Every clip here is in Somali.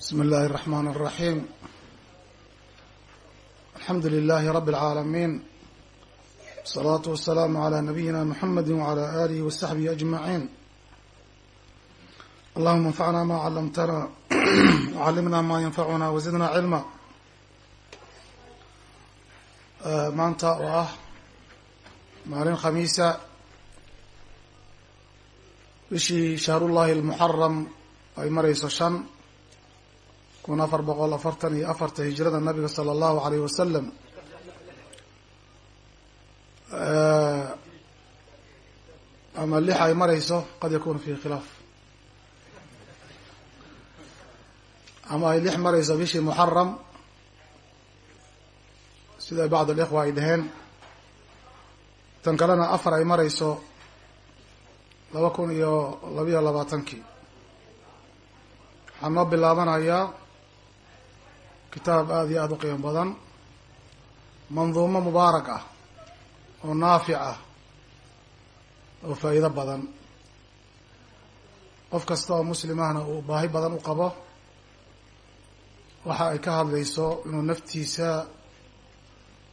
بسم الله الرحمن الرحيم الحمد لله رب العالمين والصلاة والسلام على نبينا محمد وعلى آله وصحبه أجمعين اللهم انفعنا ما علمتنا وعلمنا ما ينفعنا وزدنا علما maanta oo ah maalin khamiisa bishii shahrullahi almuxaram ay marayso shan kun afar boqol afartan iyo afarta hijrada nabiga sala allahu alayh wasalam ama lix ay marayso qad yakunu fihi khilaaf. Ama ay lix marayso bishii muxaram sida bacd alikhwa ay dhaheen. Tan kalena afar ay marayso laba kun iyo labiyo labaatankii waxaa noo bilaabanayaa kitaab aada iyo aada u qiimo badan manduumo mubaarak ah oo naafic ah oo faa'iido badan. Qof kasta oo muslimahna uu baahi badan u qabo waxa ay ka hadlayso inuu naftiisa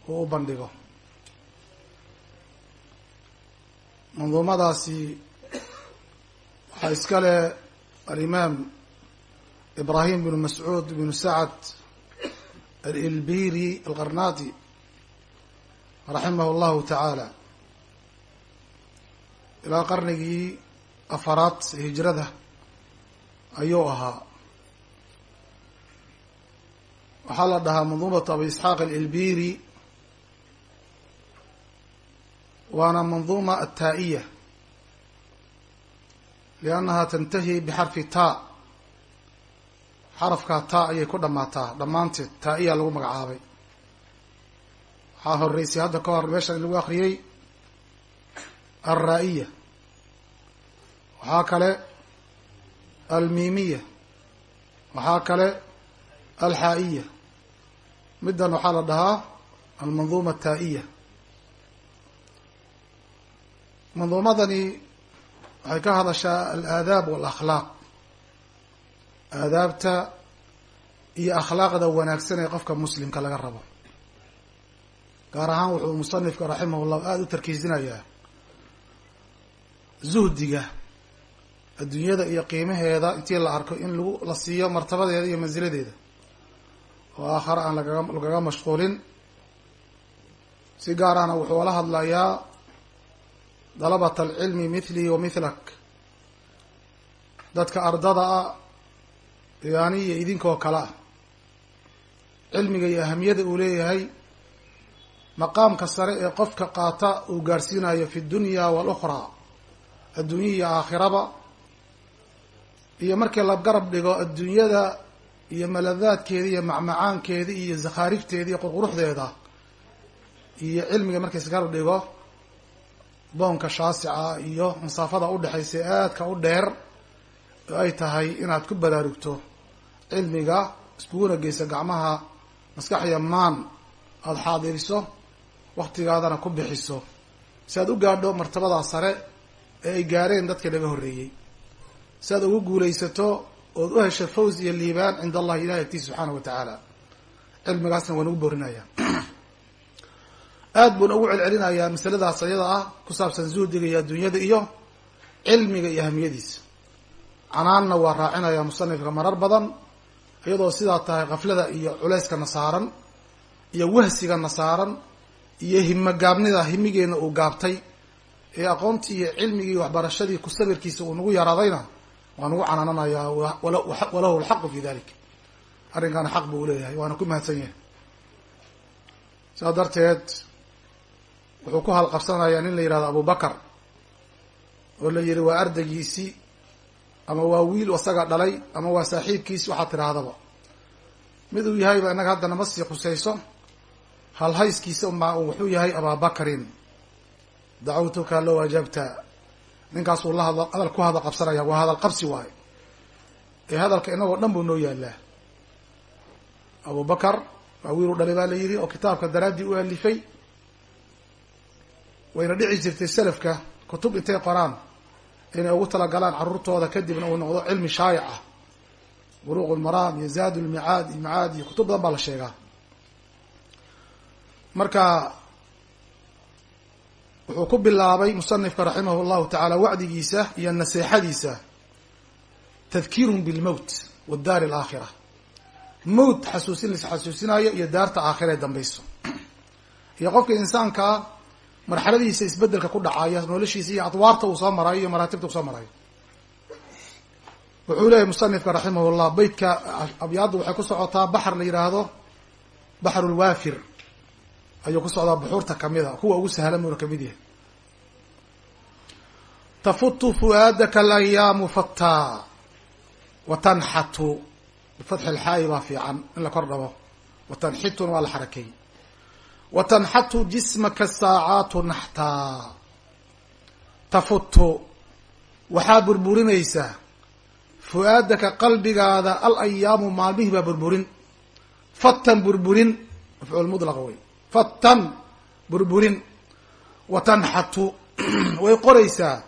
uu u bandhigo. Manduumadaasi waxaa iska leh alimaam ibrahim bnu mascuud bnu sacad alilbiri alqarnaati raximah llahu tacaala ilaa qarnigii afaraad ee hijrada ayuu ahaa waxaa la dhahaa manduumatu abi isxaaq alilbiri waana manduuma ataa'iya liannaha tantahi bixarfi taa xarafkaa taa ayay ku dhammaataa dhammaanteed taa-iya lagu magacaabay. Waxaa horeysay hadda ka hor meeshan in lagu akriyey alraa-iya waxaa kale almiimiya waxaa kale alxaa-iya middan waxaa la dhahaa almanduuma ataa'iya manduumadani waxay ka hadashaa alaadaab walakhlaaq aadaabta iyo akhlaaqda wanaagsan ee qofka muslimka laga rabo. Gaar ahaan wuxuu musanifka raximah llah aada u tarkiisinayaa zuhdiga adduunyada iyo qiimaheeda intii la arko in lagu la siiyo martabadeeda iyo mansiladeeda oo aakhare aan lagaga lagaga mashquulin. Si gaar ahna wuxuu la hadlayaa dalabat alcilmi mithli wa mithlak. Dadka ardada ah yani iyo idinkoo kale ah cilmiga iyo ahamiyada uu leeyahay maqaamka sare ee qofka qaata uu gaarsiinayo fi dunya walukhraa adduunya iyo aakhiraba iyo markii la garab dhigo adduunyada iyo maladaadkeeda iyo macmacaankeeda iyo zakhaarifteeda iyo qurquruxdeeda iyo cilmiga markii isgarab dhigo boonka shaasica iyo masaafada udhexaysa aadka u dheer oo ay tahay inaad ku baraarugto cilmiga iskuguna geyso gacmaha maskaxya maan aada xaadiriso waktigaadana ku bixiso. Si aad u gaadho martabadaa sare ee ay gaareen dadkii laga horreeyey. Si aad ugu guulaysato ood u hesho faws iyo liibaan cinda allahi ilahi agtiisa subxaana wa tacaala. Cilmigaasna waa nagu boorinaya aada buuna ugu celcelinayaa masaladaas ayada ah ku saabsan zuhdiga iyo adduunyada iyo cilmiga iyo ahamiyadiisa. Canaanna waa raacinaya musanifka marar badan iyadoo sidaa tahay kaflada iyo culeyskana saaran iyo wahsigana saaran iyo himo gaabnida himigeena uu gaabtay ee aqoontii iyo cilmigii waxbarashadii ku sabirkiisa uu nagu yaraadayna waa nagu canaananayaa walahu lxaqu fi dalik arrinkaana xaq buu uleeyahay waana ku mahadsan yahay. Sidaa darteed wuxuu ku halqabsanayaa nin la yihahdo abubakar oo la yihi waa ardaygiisii ama waa wiil isaga dhalay ama waa saaxiibkiisi waxaad tidhaahdaba mid uu yahayba innaga hadda nama sii khusayso. Halhayskiisa unbaa wuxuu yahay abaabakarin dacawtuka low ajabta ninkaasuu la hadla hadal ku hadal qabsanaya waa hadal qabsi waayo ee hadalka inagoo dhan buu noo yaalaa abubakar waa wiil u dhalay baa la yidhi oo kitaabka daraaddii u alifay wayna dhici jirtay selafka kutub intay qoraan inay ugu talagalaan carruurtooda kadibna uu noqdo cilmi shaayic ah. Buruq lmaraam iyo zaad lmicaad micaad iyo kutub badan baa la sheegaa. Marka wuxuu ku bilaabay musanifka raximah llahu tacaala wacdigiisa iyo naseexadiisa tadkiirun bilmowt wadaari alaakhira. Mowt xasuusin lais xasuusinayo iyo daarta aakhira ee dambayso iyo qofka insaankaa marxaladiisa isbeddelka ku dhacaya noloshiisa iyo adwaarta uu soo marayo iyo maraatibta uu soo marayo wuxuu leeyahy musanifka raximah llah beytka abyaaddu waxay ku socotaa baxar la yihaahdo baxru lwaafir ayuu ku socdaa buxuurta kamida kuwa ugu sahlan muuna ka mid yahay. Tafutu fu'aadaka alayaamu fataa wa tanxatu. Bifatxi lxaayi baa fiican in la kor dhabo. Wa tanxituna waa la xarakeey wa tanxatu jismaka saacaatu naxtaa tafutu waxaa burburinaysaa fu-aadaka qalbigaada al ayaamu maalmihii baa burburin fatan burburin mafcuul mudlaq wey fatan burburin wa tanxatu way qoraysaa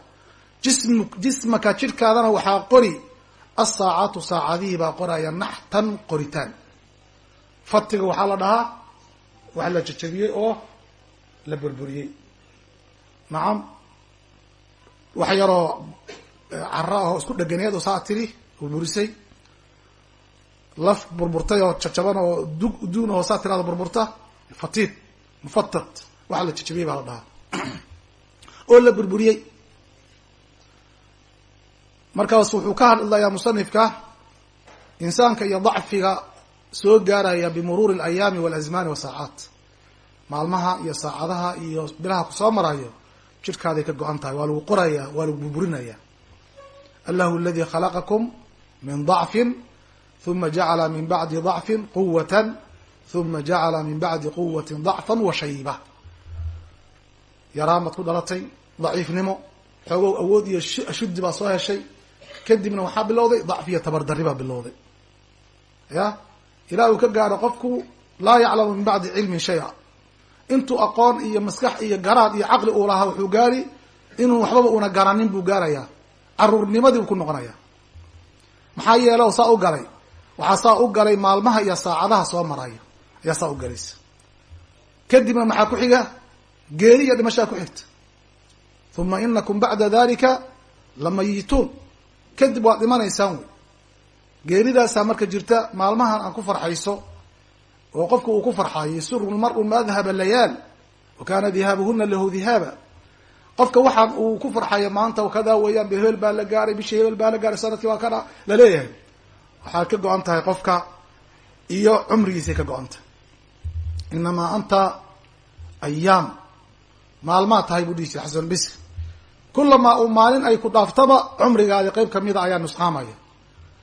jism jismaka jidhkaadana waxaa qori asaacaatu saacadihii baa qoraya naxtan qoritaan fatiga waxaa la dhahaa wax la jajabiyey oo la burburiyey. Nacam wax yaroo cara ahoo isku dheganeed oo saa tiri burburisay. Laf burburtay oo jajaban oo du duun oo saa tiraada burburta. Fatid mufatat waxa la jajabiyey baa la dhahaa. Oo la burburiyey. Markaas wuxuu ka hadlayaa musanifka insaanka iyo dacfiga soo gaaraya bimuruuri alayaami walazmaani wasaacaat maalmaha iyo saacadaha iyo bilaha ku soo marayo jidhkaaday ka go-an tahay waa lagu qoraya waa lagu burburinaya. Allahu aladi khalaqakum min dacfin huma jacala min bacdi dacfin quwatan huma jacala min bacdi quwatin dacfan wa shayba. Yaraamaad ku dhalatay daciifnimo xoogow awood iyo ashuddi baa soo heshay. Kadibna waxaa bilowday dacfi iyo tabardarri baa bilowday. Ya ilaa uu ka gaaro qofku laa yaclamu min bacdi cilmin shaya. Intuu aqoon iyo maskax iyo garaad iyo caqli uu lahaa wuxuu gaari inuu waxbaba una garanin buu gaarayaa. Caruurnimadii buu ku noqonaya maxaa yeele saa u galay. Waxaa saa u galay maalmaha iyo saacadaha soo maraya. Ayaa saa u galaysa kadibna maxaa ku xiga? Geeri iyo dhimashaa ku xigta. Uma inakum bacda dalika lamayituun. Kadib waad dhimanaysaan wey geeridaasaa marka jirta maalmahan aan ku farxayso oo qofka uu ku farxayo yasiru lmaru ma adhaba layaal wa kana dihaabuhuna lahu dihaaba. Qofka waxaan uu ku farxayo maanta kadaa weeyaan be hebel baa la gaaray bishii hebel baa la gaaray sannadkii waa kana la leeyahay waxaad ka go-an tahay qofka iyo cumrigiisay ka go-an tahay. Inamaa anta ayaam maalmaad tahay buu dhihi jiray xasan bisri kulamaa uu maalin ay ku dhaaftaba cumrigaadi qeyb kamida ayaa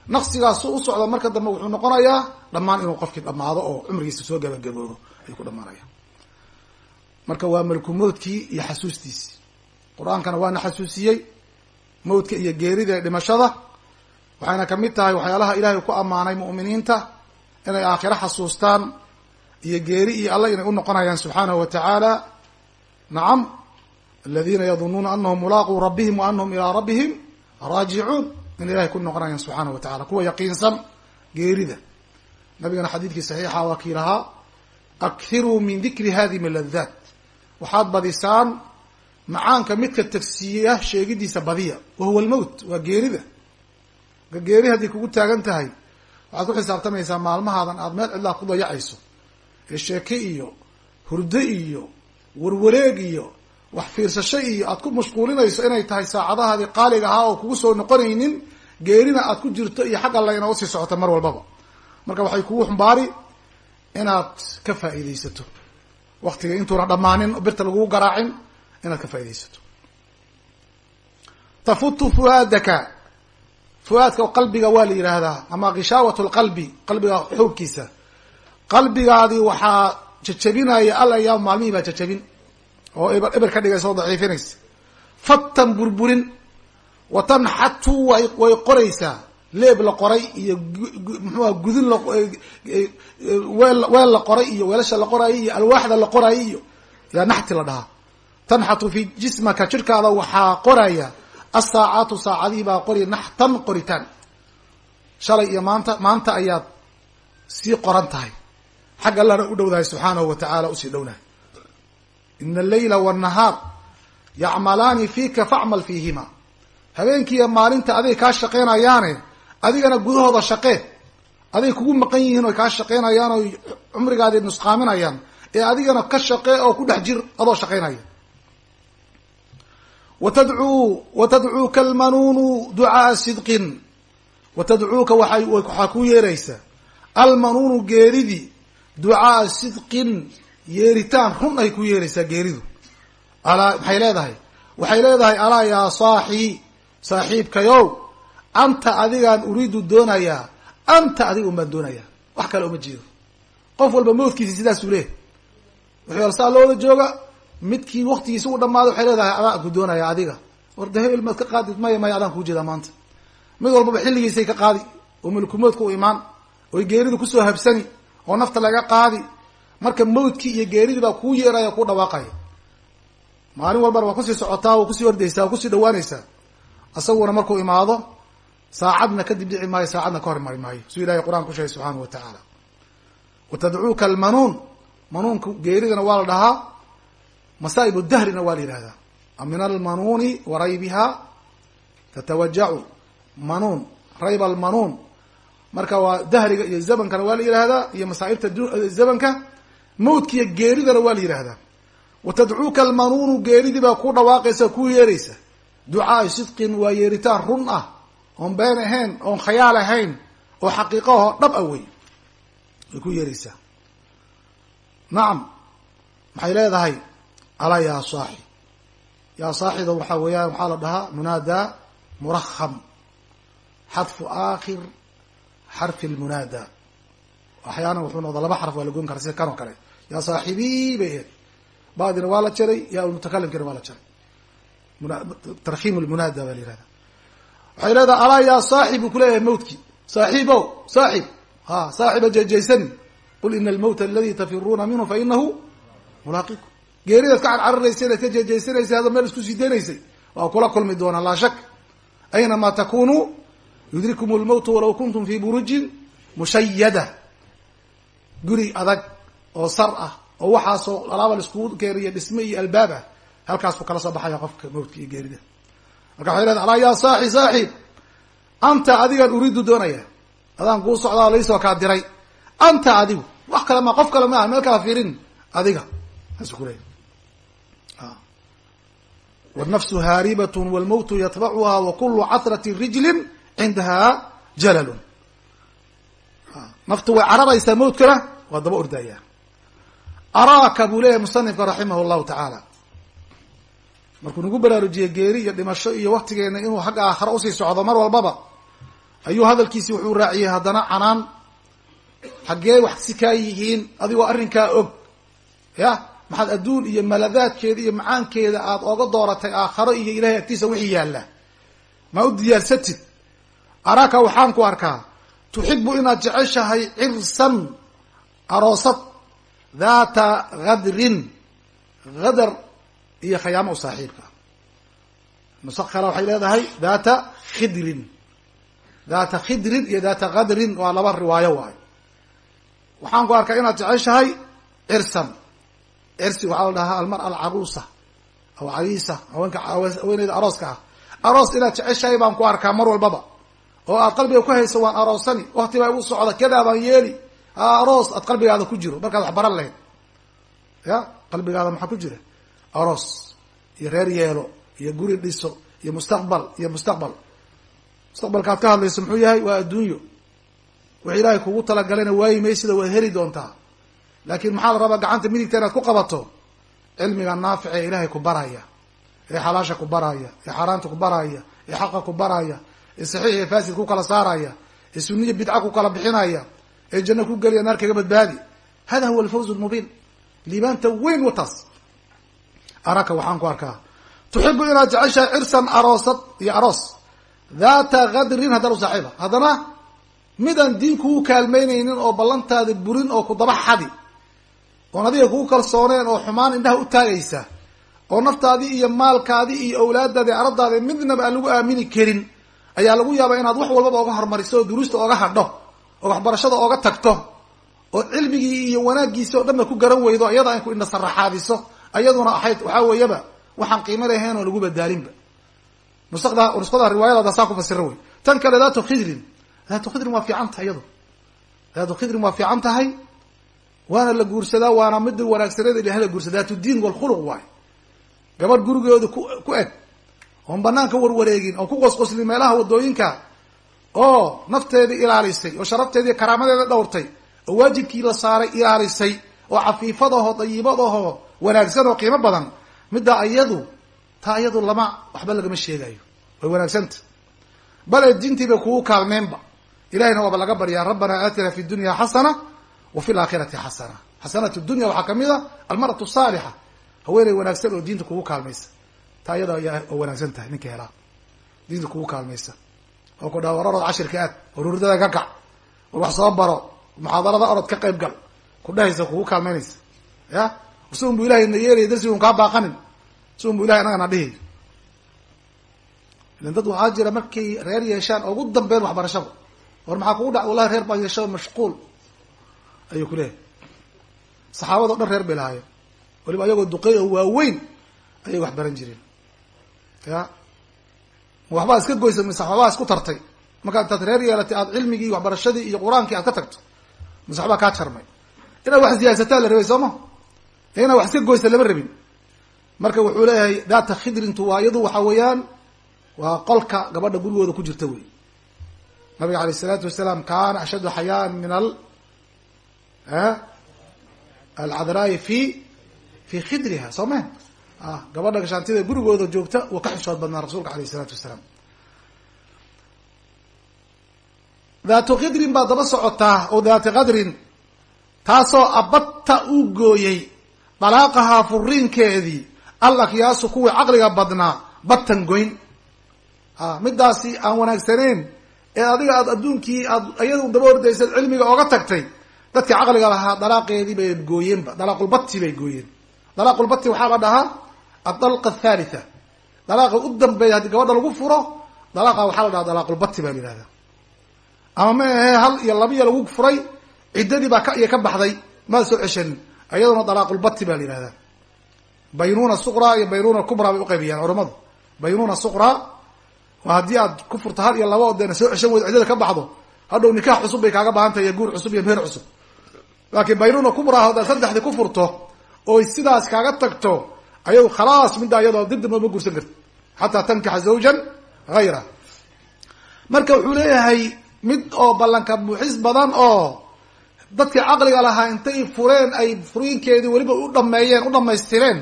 naqsigaasu u socda marka dambe wuxuu noqonayaa dhammaan inuu qofkii dhamaado oo cumrigiisa soo gabagaboobo ayuu ku dhamaanaya marka waa malku mawdkii iyo xasuustiisii qur'aankana waana xasuusiyey mawdka iyo geerida ee dhimashada waxayna ka mid tahay waxyaalaha ilaahay ku ammaanay mu'miniinta inay aakhiro xasuustaan iyo geeri iyo alla inay unoqonayaan subxaanahu wa tacaala nacam aladiina yadunuuna anahum mulaaquu rabbihim wa anahum ilaa rabbihim raajicuun in ilahay ku noqonayaan subxaanahu wa tacala kuwa yaqiinsan geerida. Nabigana xadiidkii saxiixa waa kii lahaa akhiruu min dikri hadimi ladaat waxaad badisaan macaanka midka tagsiiya sheegidiisa badiya. Wa huwa almowt waa geerida. Geeri haddii kugu taagan tahay waxaad ku xisaabtamaysaa maalmahaadan aada meel cidlaa ku dayacayso. Ee sheeke iyo hurdo iyo warwareeg iyo wax fiirsasho iyo aad ku mashquulinayso inay tahay saacadahaadii qaaliga ahaa oo kugu soo noqonaynin geerina aad ku jirto iyo xag alla inaa u sii socota mar walbaba. Marka waxay kugu xumbaari inaad ka faa'iidaysato. Waktiga intuuna dhammaanin birta lagugu garaacin inaad ka faaidaysato tafutu fuaadaka fu-aadka qalbiga waa la yidhaahdaa ama kishaawat lqalbi qalbiga xoogkiisa. Qalbigaadii waxaa jajabinaya al ayaam maalmihii baa jajabin oo eber ka dhigaysa oo daciifinaysa fatan burburin wa tanxatu way qoraysaa leeb la qoray iyo muxuuha gudin la weel weel la qoray iyo weelasha la qoraayo iyo alwaaxda la qoraayo iyo yaa naxti la dhahaa. Tanxatu fi jismaka jirhkaada waxaa qoraya asaacaatu saacadihii baa qori naxtan qoritaan. Shalay iyo maanta maanta ayaad sii qoran tahay. Xag allana u dhowdahay subxaanahu wa tacaala u sii dhownahay ina alleyla wاnnahaar yacmalaani fiika facmal fiihima habeenkiiyo maalinta aday kaa shaqeynayaane adigana gudahooda shaqee aday kugu maqan yihiin oy kaa shaqeynayaan oy cumrigaadi nusqaaminayaan ee adigana ka shaqee oo ku dhex jir adoo shaqeynaya watadcuu watadcuuka almanuunu ducaaa sidqin watadcuuka waay waxaa kuu yeeraysa almanuunu geeridii ducaaa sidqin yeeritaan run ay ku yeeraysaa geeridu. Alaa maxay leedahay? Waxay leedahay alaa yaa saaxii saaxiibkayow anta adigaan uriidu doonayaa anta adiga un doonayaa wax kale uma jeedo. Qof walba mawdkiisi sidaasuu leehay wuxuu alsaa looda jooga midkii waktigiisa u dhamaada waxay leedahay adaan ku doonaya adiga war de hebel maad ka qaadid maya maya adaan kuu jeedaa maanta. Mid walbaba xilligiisay ka qaadi oo mulkumoodka u imaan oy geeridu ku soo habsani oo nafta laga qaadi marka mawdkii iyo geeridii baa kuu yeeraya kuu dhawaaqaya. Maalin walbana waa ku sii socotaa waa ku sii ordaysaa waa ku sii dhawaanaysaa isaguna markuu imaado saacadna kadib dhici maayo saacadna ka hor mari maayo. Suu ilahay qur'aan ku sheegay subxaana wa tacaala watadcuuka almanuun manuunka geeridana waa la dhahaa masaa'ib dahrina waa la yihahdaa min almanuuni wa raybiha tatawajacu manuun rayb almanuun marka waa dahriga iyo zamankana waa la yihahdaa iyo masaa'ibta zamanka mawdkiiyo geeridana waa la yihahdaa watadcuuka almanuunu geeridii baa ku dhawaaqaysa ku yeeraysa. Ducaai sidqin waa yeeritaan run ah oon been ahayn oon khayaal ahayn oo xaqiiqahoo dhab a wey way ku yeeraysaa. Nacam maxay leedahay? Alaa yaa saaxi. Yaa saaxida waxaa weeyaan waxaa la dhahaa? Munaadaa murakham. Xadfu aakhir xarfi lmunaada axyaana wuxuu noqdaa laba xarf waa la goyn kara sida kan oo kale yaa saaxibii bay ahayd. Baadina waa la jaray yaa mutakalimkina waa la jaray. Tarkiim lmunaada baa la yihahda waxay leedahay alaa yaa saaxib kuleeyahay mawtkii saaxiibow saaxib ha saaxiba jeejeysani qul ina almawta aladi tafiruuna minhu fa inahu mulaaqikum geeridaad ka carcararayseen aad ka jeejeysanaysay hadda meel isku sii waa kula kulmi doonaa laa shak. Aynamaa takunuu yudrikum lmawtu walaw kuntum fi burujin mushayada guri adag oo sar ah oo waxaasoo alaaba la laiskugu geeriya dhisme iyo albaab ah halkaas kala soo baxaya qofka mawdka iyo geerida. Marka waxay leedahay alaa yaa saaxi saaxib anta adigaan uriidu doonaya. Adaan kuu socdaa laysoo kaa diray. Anta adigu wax kale ma qof kale maaha meel kala fiirin adiga. Saas kuleeya ah. wnafsu haaribat yatbacuha wakulu casrati rijlin cindaha jalalun. Ah. Naftu way cararaysaa mawdkana waa daba ordaayaa araaka buu leeyahay musanifka raximah اllahu tacaala. Markuu nagu baraarujiyey geeri iyo dhimasho iyo waktigeena inuu xagga aakhara u sii socdo mar walbaba ayuu hadalkiisi wuxuu raaciyey haddana canaan xaggee wax si yihiin adigoo arrinkaa og ya? Maxaad adduun iyo maladaadkeeda iyo macaankeeda aada oga dooratay aakharo iyo ilahay agtiisa wixii yaalla. Ma u diyaarsatid? Araaka waxaan ku arkaa tuxibu inaad jeceshahay cirsan aroosad dhaata kadrin hadar iyo khayaamo u saaxiibka. Nusa kale waxay leedahay dhaata khidrin. Dhaata khidrin iyo dhaata kadrin waa laba riwaayo waayo. Waxaan ku arkaa inaad jeceshahay cirsan. Cirsi waxaa la dhahaa almara alcaruusa aw cariisa haweenka haweeneyda arooska ah. Aroos inaad jeceshahay baan ku arkaa mar walbaba. Oo aad qalbiga ku hayso waan aroosani. Wakti baa igu socda kadaa baan yeeli aroos aad qalbigaada ku jiro. Markaad wax baran lahayd. Ya qalbigaada maxaa ku jira? Aroos iyo reer yeelo iyo guri dhiso iyo mustaqbal iyo mustaqbal. Mustaqbalka ad ka hadlayso muxuu yahay? Waa adduunyo. Wax ilaahay kugu talagalayna waayi maysida waad heli doontaa. Laakiin maxaa la rabaa gacanta midigta inaad ku qabato? Cilmiga naafic ee ilaahay ku baraya ee xalaasha ku baraya ee xaaraanta ku baraya ee xaqa ku baraya ee saxiix iyo fasid ku kala saaraya ee suniya bidca ku kala bixinaya ee janno ku geliya naar kaga badbaadi. Hada huwa alfawz lmubiin liibaanta weyn wataas araka waxaan ku arkaa. Tuxibu inaad jeceshahay cirsan aroosad iyo aroos. Dhaata kadrin haddana u saaxiiba. Haddana midaan diin kugu kaalmaynaynin oo ballantaada burin oo ku daba xadi. Oon adiga kugu kalsooneen oo xumaan indhaha u taagaysa. Oo naftaadii iyo maalkaadii iyo awlaadaadi aradaadi midnaba aan lagu aamini karin. Ayaa lagu yaabaa inaad wax walbaba oga hormariso oo duruusta oga hadho oo waxbarashada oga tagto oo cilmigii iyo wanaagiisi oo dhanba ku garan weydo iyada ay ku indhasaraxaadiso iyaduna ahayd waxaa weeyaba waxaan qiimo lahayn oo lagu badaalinba nusada nusqada riwaayadaada saa ku fasira wey. Tan kale daatu khidrin. Daatu khidrin waa fiican tahay iyado daatu khidrin waa fiican tahay waana la guursadaa waana mid wanaagsaneeda ilahay la guursada daatu diin walkhuluq waay gabadh gurigooda ku ku eg. Oon banaanka warwareegin oo ku qosqoslin meelaha waddooyinka oo nafteedii ilaalisay oo sharafteedii karaamadeeda dhowrtay oo waajibkii la saaray ilaalisay oo cafiifadaho dayibadaho wanaagsan oo qiimo badan middaa iyadu taa iyadu lama waxba lagama sheegayo way wanaagsanta. Bale diintiibay kugu kaalmeenba. Ilahayna waaba laga baryaa rabbanaa aatina fi dunya xasana wa fi laakhirati xasana. Xasanat dunya waxaa ka mid a almaratu saalixa. Haweeney wanaagsan oo diinta kugu kaalmaysa. Taa iyada oo wanaagsan tahay ninka helaa. Diinta kugu kaalmaysa oo ku dhaha war orod cashirka aad war hurdada ka kac war wax soo baro muxaadarada orod ka qayb gal ku dhehaysa kugu kaalmaynaysa ya? Si un bu ilahay na yeelaya darsiga un kaa baaqanin si un bu ilahay anagana dhihi ilan dad waxaa jira markay reer yeeshaan ugu dambeyn waxbarashada war maxaa kugu dhac? Wallahi reer baan yeesha mashquul ayuu ku leeyahy saxaabado dhan reer bay lahaayeen. Waliba ayagoo duqey oo waaweyn ayay wax baran jireen ya waxbaa iska goysa mise waxbaa isku tartay. Markaa intaad reer yeelatay aad cilmigii waxbarashadii iyo qur'aankii aad ka tagto mise kaa jarmay. Inaad wax siyaasataa la rabay soo ma? Inaad wax iska goysa lama rabin. Marka wuxuu leeyahay daata khidrintu waa iyadu waxa weeyaan waa qolka gabadha gurigooda ku jirta wey nabiga alayh isalaatu wasalaam kaana ashaddu xayaan min al alcadraayi fi fi khidriha. Soo me gabadha gashaantida gurigooda joogta wuu ka xishood badnaa rasuulka alayh isalaatu wasalaam. Daatu khidrin baa daba socotaa oo daati qadrin taasoo abatta uu gooyey dalaaqahaa furiinkeedii al akyaasu kuwii caqliga badnaa batan goyn. Midaasi aan wanaagsaneyn ee adiga aad adduunkii aad iyadu daba ordaysad cilmiga ooga tagtay dadka caqliga lahaa dalaaqeedii bay gooyeenba dalaaqulbati bay gooyeen. Dalaaqulbati waxaa la dhahaa adalqa athalitha dalaaqa u dambeeya haddii gabadha lagu furo dalaaqa waxaa la dhahaa dalaaqulbati baa la ama ma ahe hal iyo labiya lagu furay ciddadii baa ka iyo ka baxday maa soo ceshanin iyaduna dalaaqulbati baa la yihahdaa baynuna suqra iyo baynuna kubra bay uqaybiyaan culamadu baynuna suqra waa haddii aad ku furto hal iyo laba o deena soo ceshan weydo ciddada ka baxdo hadhow nikaax cusub bay kaaga baahan tahay iyo guur cusub iyo meher cusub laakiin baynuna kubra haddaad saddexdii ku furto oy sidaas kaaga tagto ayagu khalaas middaa iyadoo dib ma guursan karti xataa tankixa zawjan hayra marka wuxuu leeyahay mid oo ballanka buuxis badan oo dadkii caqliga lahaa intay fureen ay furiinkeedii weliba u dhameeyeen u dhamaystireen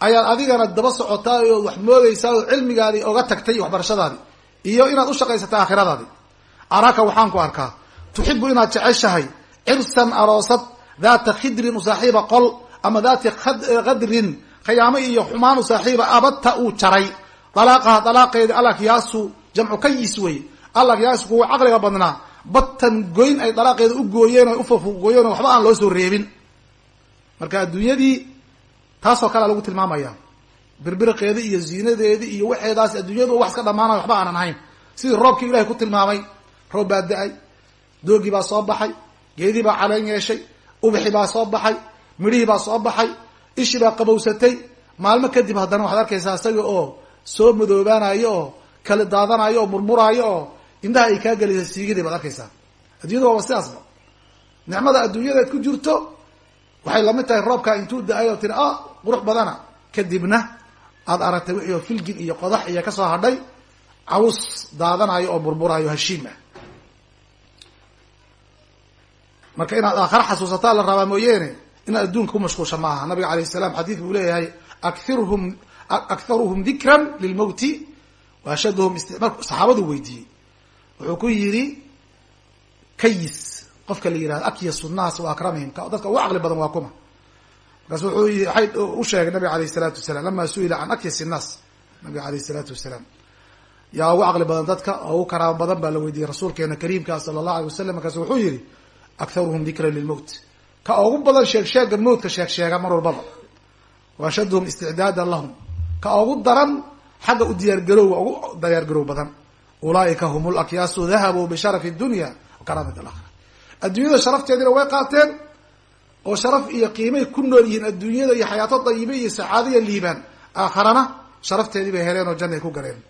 ayaad adigana daba socotaa oo wax moodeysaa oo cilmigaadii oga tagtay waxbarashadaadi iyo inaad ushaqaysata aakhiradaadi. Araaka waxaan ku arkaa tuxibu inaad jeceshahay cirsan aroosad daata khidrin u saaxiiba qol ama daati qadrin khiyaamo iyo xumaan u saaxiiba abadta uu jaray. Dalaaqaha dalaaqeedi alakyaasu jamcu kayis wey alakyaasu kuwa caqliga badnaa. Batan goyn ay dalaaqeeda u gooyeen o ufafuqooyeen oo waxba aan loo soo reebin. Marka adduunyadii taasoo kalea lagu tilmaamaya. Birbirqeedi iyo ziinadeedii iyo waxeedaas adduunyadu wax iska dhamaanayo waxba aanan ahayn. Sidii roobkii ilahay ku tilmaamay roob baa da'ay doogii baa soo baxay geedii baa caleen yeeshay ubixi baa soo baxay midhihii baa soo baxay ishii baa qabowsatay maalmo kadib haddana waxaad arkaysaa isaga oo soo madoobaanayo oo kala daadanayo oo murmuraayo oo indhaha ay kaa gelisa siigidii baad arkaysaa. Addunyada waaba sidaasba. Nicmada adduunyadaad ku jirto waxay la mid tahay roobkaa intuu da'ay oo tiri ah qurux badana. Kadibna aad aragtay wixii oo filgin iyo qodax iyo ka soo hadhay caws daadanayo oo murmuraayo hashiim ah. Marka inaad aakhare xasuusataa la rabaa mooyeene inaad adduunka ku mashquulsha ma aha nabiga alayh salaam xadiid buu leeyahay airhum akharuhum dikran lilmowti wa ashaduhum istimar saxaabadu weydiiyey wuxuu ku yidhi kayis qofka la yihahdo akyas nnaas wa akramihim. Dadka ugu caqli badan waa kuma. Markaas wuxuu waxay u sheegay nabiga alayh salaatu wasalam lama su'ila can akyas innaas nabiga alayh salaatu wasalaam. Yaa ugu caqli badan dadka oo ugu karaamo badan baa la weydiiyey rasuulkeena kariimka sala allahu alay wasalam markaasu wuxuu yihi akharuhum dikran lilmowt ka ugu badan sheeg sheega mowtka sheeg sheega mar walbaba. Wa ashaduhum isticdaadan lahum. Ka ugu daran xagga u diyaargarowga ugu diyaargarow badan. Ulaaika hum lakyaasu dahabuu bisharafi dunya wakaramat alaakhira adduunyada sharafteediina way qaateen oo sharaf iyo qiimay ku nool yihiin adduunyada iyo xayaato dayibe iyo sacaado iyo liibaan. Aakharana sharafteedii bay heleen oo janna ay ku galeen.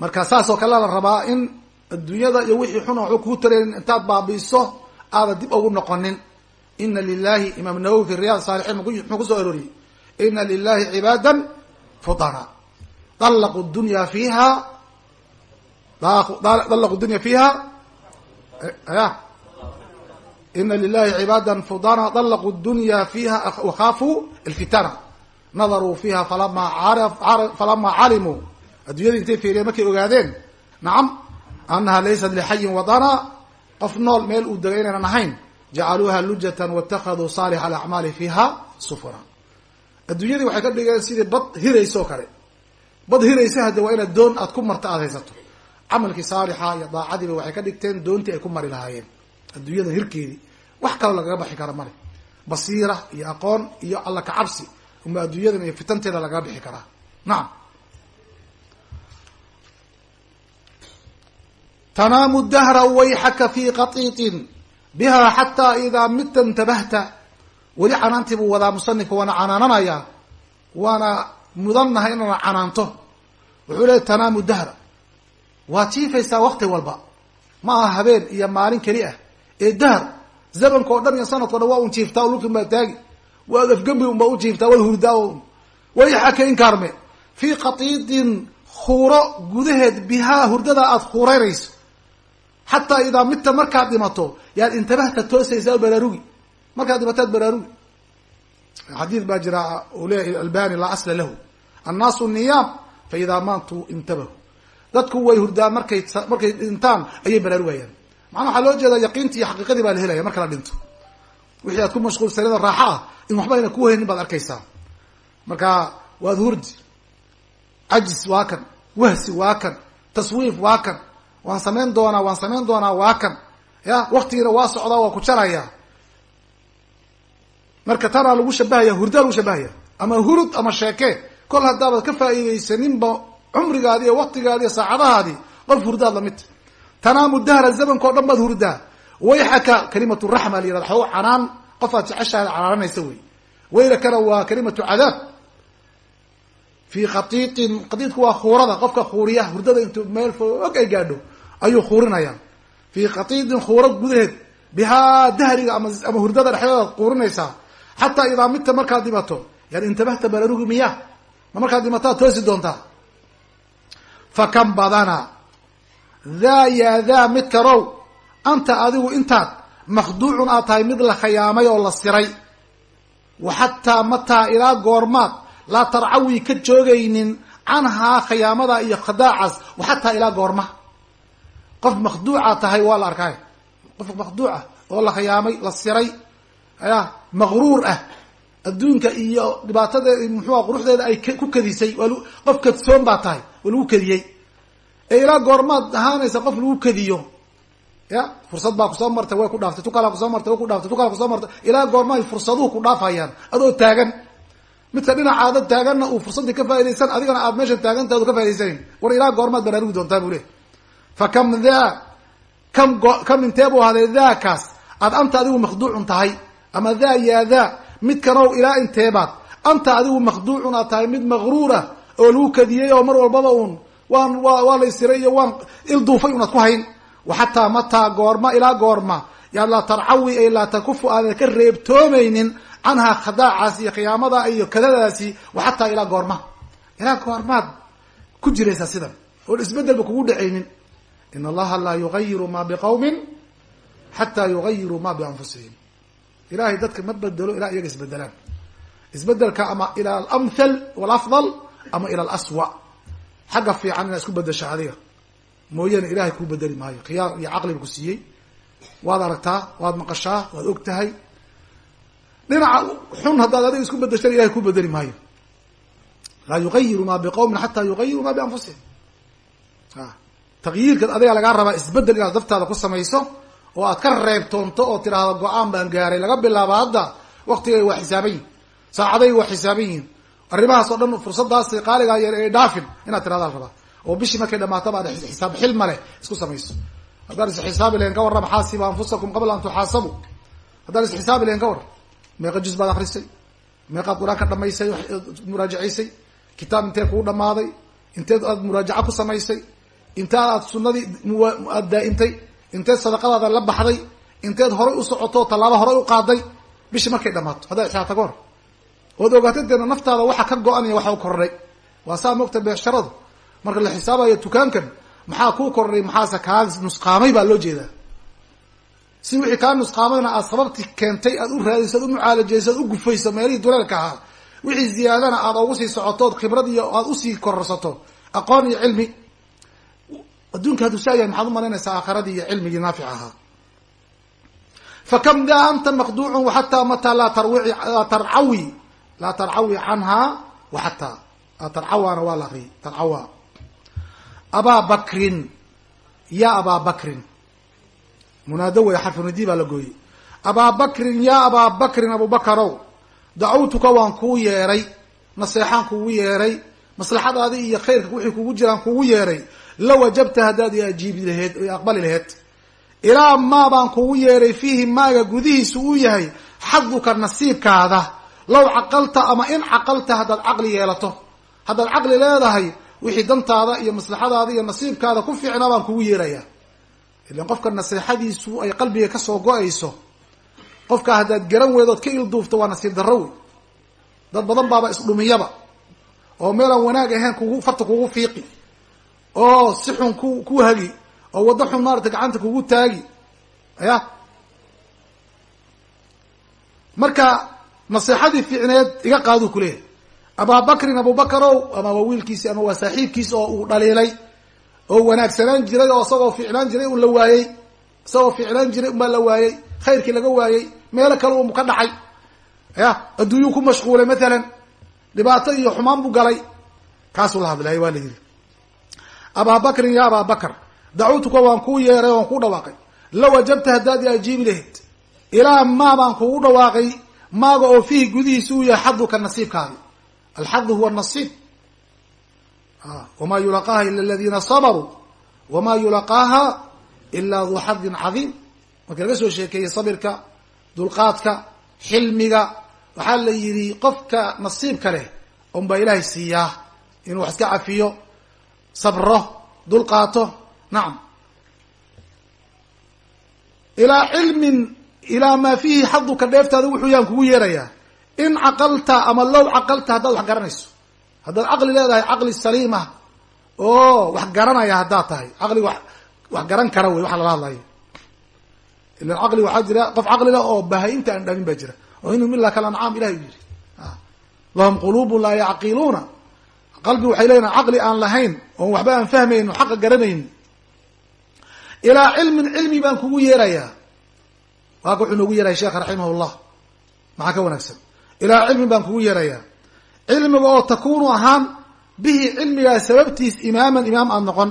Marka saas oo kale la rabaa in adduunyada iyo wixii xuna waxba kuu tareen intaad baabiiso aada dib ugu noqonin. Ina lilahi imaam nawowi fi riyaad saalixiin muxuu ku soo arooriyey. Ina lilahi cibaadan fudana dalaqu dunya fiiha dalaqu dunya fiiha ya ina lilahi cibaadan fudana dalaqu dunya fiiha wakhaafuu alfitana nadaruu fiiha falama falama calimuu addunyada intay fiiriyeen markay ogaadeen nacam anaha laysat lixayin wadana qof nool meel uu degay inaynan ahayn jacaluuha lujatan watakaduu saalix alacmaali fiiha sufura. Adduunyadii waxay ka dhigeen sidii bad hiraysa oo kale bad hiraysa hadde waa inaad doon aad ku marta aada haysato. Camalkii saalixa iyo daacadiiba waxay ka dhigteen doontii ay ku mari lahaayeen. Adduunyada hirkeedii wax kaloo lagaga baxi kara male basiira iyo aqoon iyo alla kacabsi uma adduunyadan iyo fitanteeda lagaga bixi karaa. Nacam tanaamu dahra wayxaka fi qatiitin biha xataa idaa midta intabahta weli canaantii buu wadaa musanifka waana canaananayaa waana mudannahay inaana canaanto wuxuu leey tanaamu dahra waad jiifaysaa wakti walba ma aha habeen iyo maalin keli ah ee dahr zamanka o dhan iyo sanadka o dhan waa un jiiftaa o lulkin baa taagi waad afgembi un baa u jiiftaa waad hurdaa wayxaka inkaarme fii qatiidin khuuro gudaheed bihaa hurdada aada khuureynayso xataa idaa midta markaad dhimato yaad intabahta toosaysaa oo baraarugi. Markaad dhimataad baraarugi. Xadiid baa jira uu leeyahy albani laa asla lahu. Annaasu niyaam fa idaa maatuu intabahu. Dadku way hurdaan markay markay dhintaan ayay baraarugayaan macnaa waxaa loo jeedaa yaqiintii iyo xaqiiqadii baa la helaya marka la dhinto. Wixii aad ku mashquulsanada raaxo ah in waxba ayna ku haynin baad arkaysaa. Marka waad hurdi. Cajis waa kan wahsi waa kan taswiif waa kan waan samayn doonaa waan samayn doonaa waa kan. Ya waktigiina waa socdaa waa ku jaraya marka tanaa lagu shabahaya hurdaa lagu shabahaya. Ama hurud ama sheeke. Kol haddaabaad ka faa'iidaysaninba cumrigaadi iyo waktigaadi iyo saacadahaadii qof hurdaad lamidta tanaamu dahra zamanka o dhan baad hurdaa. Wayxaka kalimatu raxma la yirahda xaw canaan qofaad jeceshaada canaananaysa wey. Waylakana waa kalimatu cadaab. Fi khatiitin khatiidku waa khuurada. Qofka khuuriya hurdada intuu meel foog ay gaadho ayuu khuurinaya fii khatiidin khuuro gudaheed bihaa dahriga ama hurdada dhexdeedaad quurinaysaa xataa idaa midta markaad dhimato yani intabahta bararugi miya ma markaad dhimataad toosi doontaa. Fa kam badana? Daa yaa daa mid karow anta adigu intaad makhduucun aad tahay mid la khayaamay oo la siray. Wa xataa mataa ilaa goormaad laa tarcawi ka joogaynin canhaa khayaamada iyo khadaacaas wa xataa ilaa goorma qof makhduuca tahay waa la arkaay qof makhduucah oo la khayaamay la siray ya maqruur ah. Adduunka iyo dhibaatada muxuua quruxdeeda ay ku kadisay qof kadsoon baa tahay waa lagu kadiyey ee ilaa goormaad ahaanaysa qof lagu kadiyo ya fursad baa ku soo martay way ku dhaaftay tu kalaa ku soo martay way ku dhaaftay tu kalaa ku soo martay. Ilaa goormaay fursaduhu ku dhaafayaan adoo taagan. Midka dhinacaada taaganna uu fursaddii ka faa'idaysan adigana aad meesha taagantaadu ka faa'idaysanin war ilaa goormaad baraarugi doontaa buu leh fa kam daa kam kam intee buu ahaaday daakaas aad anta adigu makhduucun tahay ama daa yaa daa midkanow ilaa inteebaad anta adigu makhduucun aad tahay mid maqruurah oo lagu kadiyey oo mar walbaba uun waan wa waa laysiray iyo waan ilduufay unaad ku hayn. Wa mataa goorma ilaa goorma yaad laa tarcawi ay laa takufu aadan ka reebtoomaynin canhaa khadaacaas iyo khiyaamada iyo kadadaasi wa xataa ilaa goorma. Ilaa goormaad ku jiraysaa sidan oon isbedelba kugu dhacaynin in allaha laa yugayiru ma biqawmin xataa yugayiruu ma bianfusihim ilahay dadka ma bedelo ilaa iyaga isbedelaan isbeddelka ama ila alamthal walafdal ama ila alaswa xagga fiican inaad isku bedesha adiga mooyaane ilahay kuu bedeli maayo khiyaar iyo caqliba ku siiyey waad aragtaa waad maqashaa waad og tahay dhinaca xun haddaad adiga isku bedeshana ilahay kuu bedeli maayo laa yugayiru ma biqawmin xataa yugayiru ma bianfusihim taqyiirkan adiga lagaa rabaa isbeddel inaad daftaada ku samayso oo aad ka reebtoonto oo tiraahdo go'aan baan gaaray laga bilaabo hadda waktigay waa xisaaban yihiin saacadayga waa xisaaban yihiin. Arrimahaas oo dhan fursadaas qaaligaa yar ee dhaafin inaad tirahda la rabaa. Oo bishii markay dhamaato baad xisaab xil ma leh isku samayso. Haddaan isxisaabi lahayn ka warram xaasibu anfusakum qabla an tuxaasabu. Haddaan isxisaabi lahayn ka warram meeqa juz baad akrisay meeqaad qur'aanka dhamaysay muraajacaysay kitaab intee kuu dhamaaday inteed aad muraajaca ku samaysay intee aad sunadii aad daa-intay inteed sadaqadaada la baxday inteed horay u socoto tallaabo horay u qaaday bishii markay dhamaato haddaa xisaabta ka ood ogaatay deena naftaada waxa ka go-anaya waxa u kordhay waa saa moogta beecsharadu marka la xisaabayo dukaankan maxaa kuu kordhay maxaase kaa nusqaamay baa loo jeedaa. Si wixii kaa nusqaamayna aad sababti keentay aad u raadayso ad u mucaalajayso ad u gufayso meelihii duleelka ahaa wixii ziyaadana aad ugu sii socotood khibrad iyo aad u sii kororsato aqoon iyo cilmi adduunka hadduu saa yahay maxaad umalaynaysaa aakhiradii iyo cilmigii naafic ahaa. Fakam daa anta maqduucun waxataa mataa laa tarwici laa tarcawi laa tarcawi canha waxataa tarcawaana waa la akriyay tarcawa abaa bakrin ya abaa bakrin. Munaado wey xarfunidii baa la gooyey. Abaa bakrin ya abaa bakrin abubakarow dacawtuka waan kuu yeeray naseexaan kugu yeeray maslaxadaadii iyo khayrka wixii kugu jiraan kugu yeeray la wajabta haddaad ajiibi laheed aqbali laheed. Ilaa maa baan kugu yeeray fiihi maaga gudihiisu uu yahay xaduka nasiibkaada. Low caqalta ama in caqalta haddaad caqli yeelato. Haddaad caqli leedahay wixii dantaada iyo maslaxadaada iyo nasiibkaada ku fiicnaa baan kugu yeerayaa ilan qofka naseexadiisu ay qalbiga ka soo go'ayso qofkaa haddaad garan weydood ka ilduufto waa nasiib darro wey dad badan baaba isdhumiyaba oo meelaan wanaag ahayn kugu farta kugu fiiqi oo si xun ku ku hagi oo waddo xun maarata gacanta kugu taagi ya? Marka naseexadii fiicneed iga qaaduu kuleeyahay abaabakrin abubakarow ama waa wiilkiisi ama waa saaxiibkiis oo uu dhaliilay oo wanaagsanaan jiray oo isagoo fiicnaan jiray un la waayey. Isagoo fiicnaan jiray un baa la waayey. Khayrkii laga waayey meelo kale un ka dhacay ya? Adduunyuu ku mashquulay mathalan. Dhibaato iyo xumaan buu galay. Kaasuu la hadlaya waa la yidhi abaa bakrin ya abaa bakr dacawtuka waan kuu yeeray waan kuu dhawaaqay. La wajabta haddaad ajiibi lahayd ilaa maa baan kugu dhawaaqay maaga oo fiihi gudihiisa uu yahay xaduka nasiibkaadi alxadu huwa nasiib. Wamaa yulaqaaha ila aladiina sabaruu wamaa yulaqaaha ilaa duu xadin cadiim. Marka laga soo sheekeeyey sabirka dulqaadka xilmiga waxaa la yidhi qofka nasiibka leh unbaa ilaahay siiyaa inuu wax iska cafiyo sabro dulqaato nacam ilaa cilmin ilaa maa fiihi xaduka dheeftaada wuxuu yaan kugu yeerayaa in caqalta ama low caqalta haddaad wax garanayso. Haddaad caqli leedahay caqli saliima oo wax garanaya haddaad tahay. Caqli wax wax garan kara wey waxa lala hadlayo. Ilan caqli waxaa jira qof caqli leh oo bahay-inta aan dhamin baa jira. Oo inhum ilaa kal ancaam ilahay u yiri lahum quluubun laa yacqiluuna qalbi waxay leeyihiin caqli aan lahayn oon waxba aan fahmayn o xaqa garanayn. Ilaa cilmin cilmi baan kugu yeerayaa waaka wuxuu noogu yeeraya sheekha raximah llah maxaa ka wanaagsan? Ilaa cilmin baan kugu yeerayaa cilmiga oo takunu ahaan bihi cilmigaa sababtiis imaaman imaam aada noqon.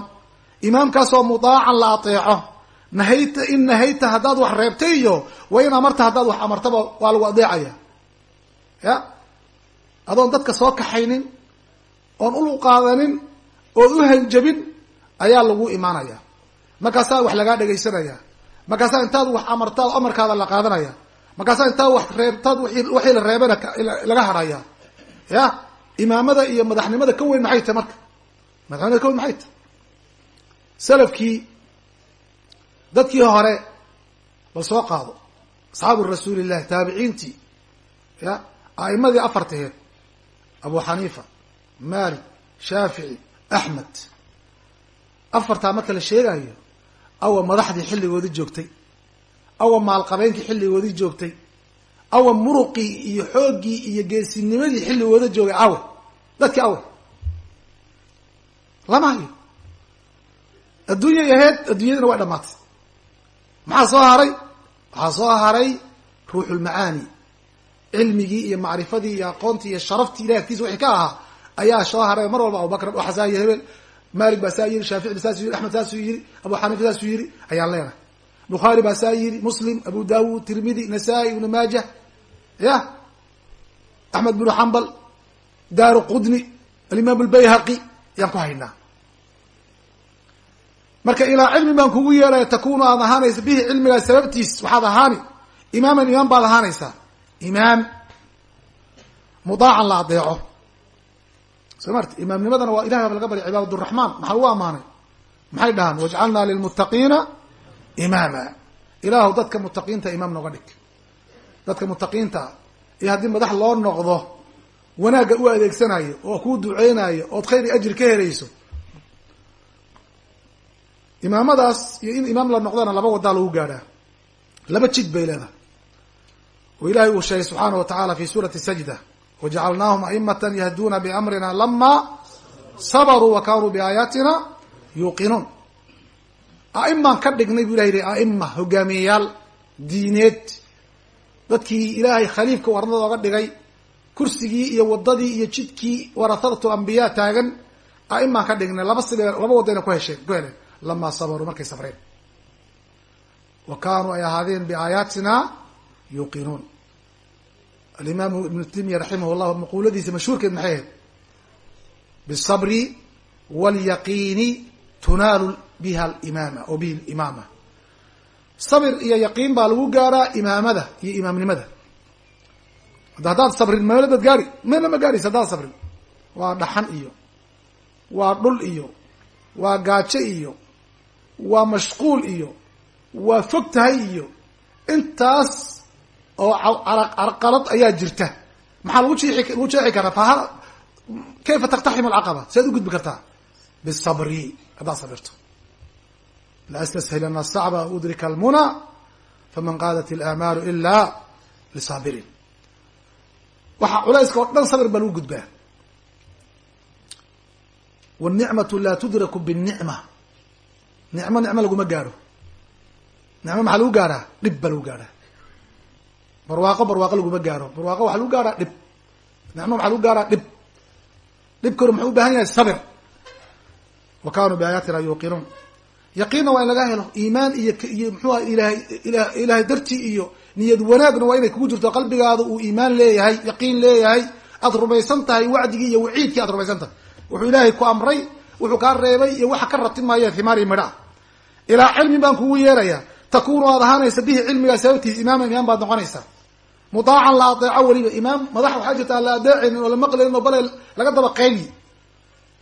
Imaamkaasoo mudaacan la ateeco. Nahayta in nahayta haddaad wax reebtay iyo wa in amarta haddaad wax amartaba waa lagu adeecaya. Ya? Adoon dadka soo kaxaynin oon ulu qaadanin oon u hanjabin ayaa lagu imaanaya. Markaasaa wax lagaa dhegaysanaya markaasaa intaad wax amartaad amarkaada la qaadanaya. Markaasaa intaad wax reebtaad waxii la reebana laga hadhaya ya? Imaamada iyo madaxnimada ka weyn maxay tahay marka? Madaxnimada ka weyn maxay tahay? Salafkii dadkii hore bal soo qaado. Asxaabu rasuuli llahi taabiciintii ya a'imadii afartaheed abu xaniifa malik shaafici axmed afartaa marka la sheegayo awa madaxdii xilligoodii joogtay awa maalqabeynkii xilligoodii joogtay awa muruqii iyo xooggii iyo geesinimadii xilligooda joogay awe dadkii awe. Lama hayo. Adduunyay ahayd adduunyadina way dhamaatay maxaa soo haray waxaa soo haray ruuxulmacaani cilmigii iyo macrifadii iyo aqoontii iyo sharaftii ilahi agtiisa wixii ka ahaa ayaa soo haray. Mar walba abubakr waxaa saa yiri hebel malik baa saa yiri shaafici ba saasuu yiri axmed saasuu yiri abu xaniifa saasuu yiri ayaan leenahay bukhaari baa saa yiri muslim abu dawud tirmidi nasaa-i ibnu maajah ya? Axmed bnu xambal daaru qudni alimaam albayhaqi ayaan ku haynaa. Marka ilaa cilmi baan kugu yeelaya takunu aad ahaanaysa bihi cilmigaa sababtiis waxaad ahaani imaaman imaam baad ahaanaysaa imaam mudaacan la adeeco soo marta imaamnimadana waa ilahay baa laga barya cibaad maxaa lagu amaanay? Maxay dhahaan? Wajcalnaa lilmuttaqiina imaama. Ilaahu dadka mutaqiinta imaam nooga dhig. Dadka mutaqiinta iyo haddii madax loo noqdo wanaagga u adeegsanayo oo kuu duceynayo ood khayr iyo ka helayso. Imaamadaas iyo in imaam la noqdana laba wadaa lagu gaadhaa. Laba jid bay leedahay. Oo ilahay uu sheegay subxaana wa tacaala fi suurati sajda wajacalnaahum aimatan yahduuna biamrina lama sabaruu wa kanuu biaayaatina yuuqinuun a'imaan ka dhignay bu ilahay yihi a'ima hogaamiyeyaal diineed dadkii ilaahay khaliifka warnada oga dhigay kursigii iyo wadadii iyo jidkii warathatu ambiyaa taagan a'imaan ka dhignay laba sibe laba wadayna ku hesheen ku heleen lamaa sabaruu markay sabreen wa kaanuu ay ahaadeen biaayaatina yuuqinuun alimaamu ibnu timiya raximah llah maquuladiisa mashhuurkeed maxay ahayd bisabri waalyaqiini tunaalu biha alimaama oo bihi limaama sabir iyo yaqiin baa lagu gaaraa imaamada iyo imaamnimada ada haddaad sabrin baad gaari meelna ma gaaraysa haddaad sabrin waa dhaxan iyo waa dhul iyo waa gaajo iyo waa mashquul iyo waa fog tahay iyo intaas oo carqalad ayaa jirta. Maxaa lagu jiii lagu jeexi karaa? Fa kayfa taktaximu alcaqaba? Siaad u gudbi kartaa. Bisabri haddaad sabirto. La astashilanna sacba udrika almuna faman qaadat ilaamaalu ilaa lisaabirin waxa culayska oo dhan sabir baa lagu gudbaa. Wاnicmatu laa tudraku binicma nicmo nicmo laguma gaadho nicmo maxaa lagu gaadhaa dhib baa lagu gaadhaa barwaaqo barwaaqo laguma gaaro. Barwaaqo waxaa lagu gaaraa dhib. Nicmo maxaa lagu gaaraa dhib. Dhibkanu muxuu u baahan yahay? Sabir. Wa kanuu biaayaatina yuuqinuun. Yaqiinna waa in laga helo iimaan iyo iyo ilahay ila ilahay dartii iyo niyad wanaagna waa inay kugu jirto qalbigaada uu iimaan leeyahay yaqiin leeyahay aad rumaysan tahay wacdigii iyo waciidkii aad rumaysan tahay. Wuxuu ilaahay ku amray wuxuu kaa reebay iyo waxa ka ratimaaya himaar iyo midha ilaa cilmi baan kugu yeerayaa. Takunu aad ahaanaysa bihi cilmigaa sababtiis imaaman imaam baad noqonaysaa mudaacan la adeeco weliba. Imaam madax waxaa jirta aan la adeecaynin oo la maqlaynin oo bale laga daba qayli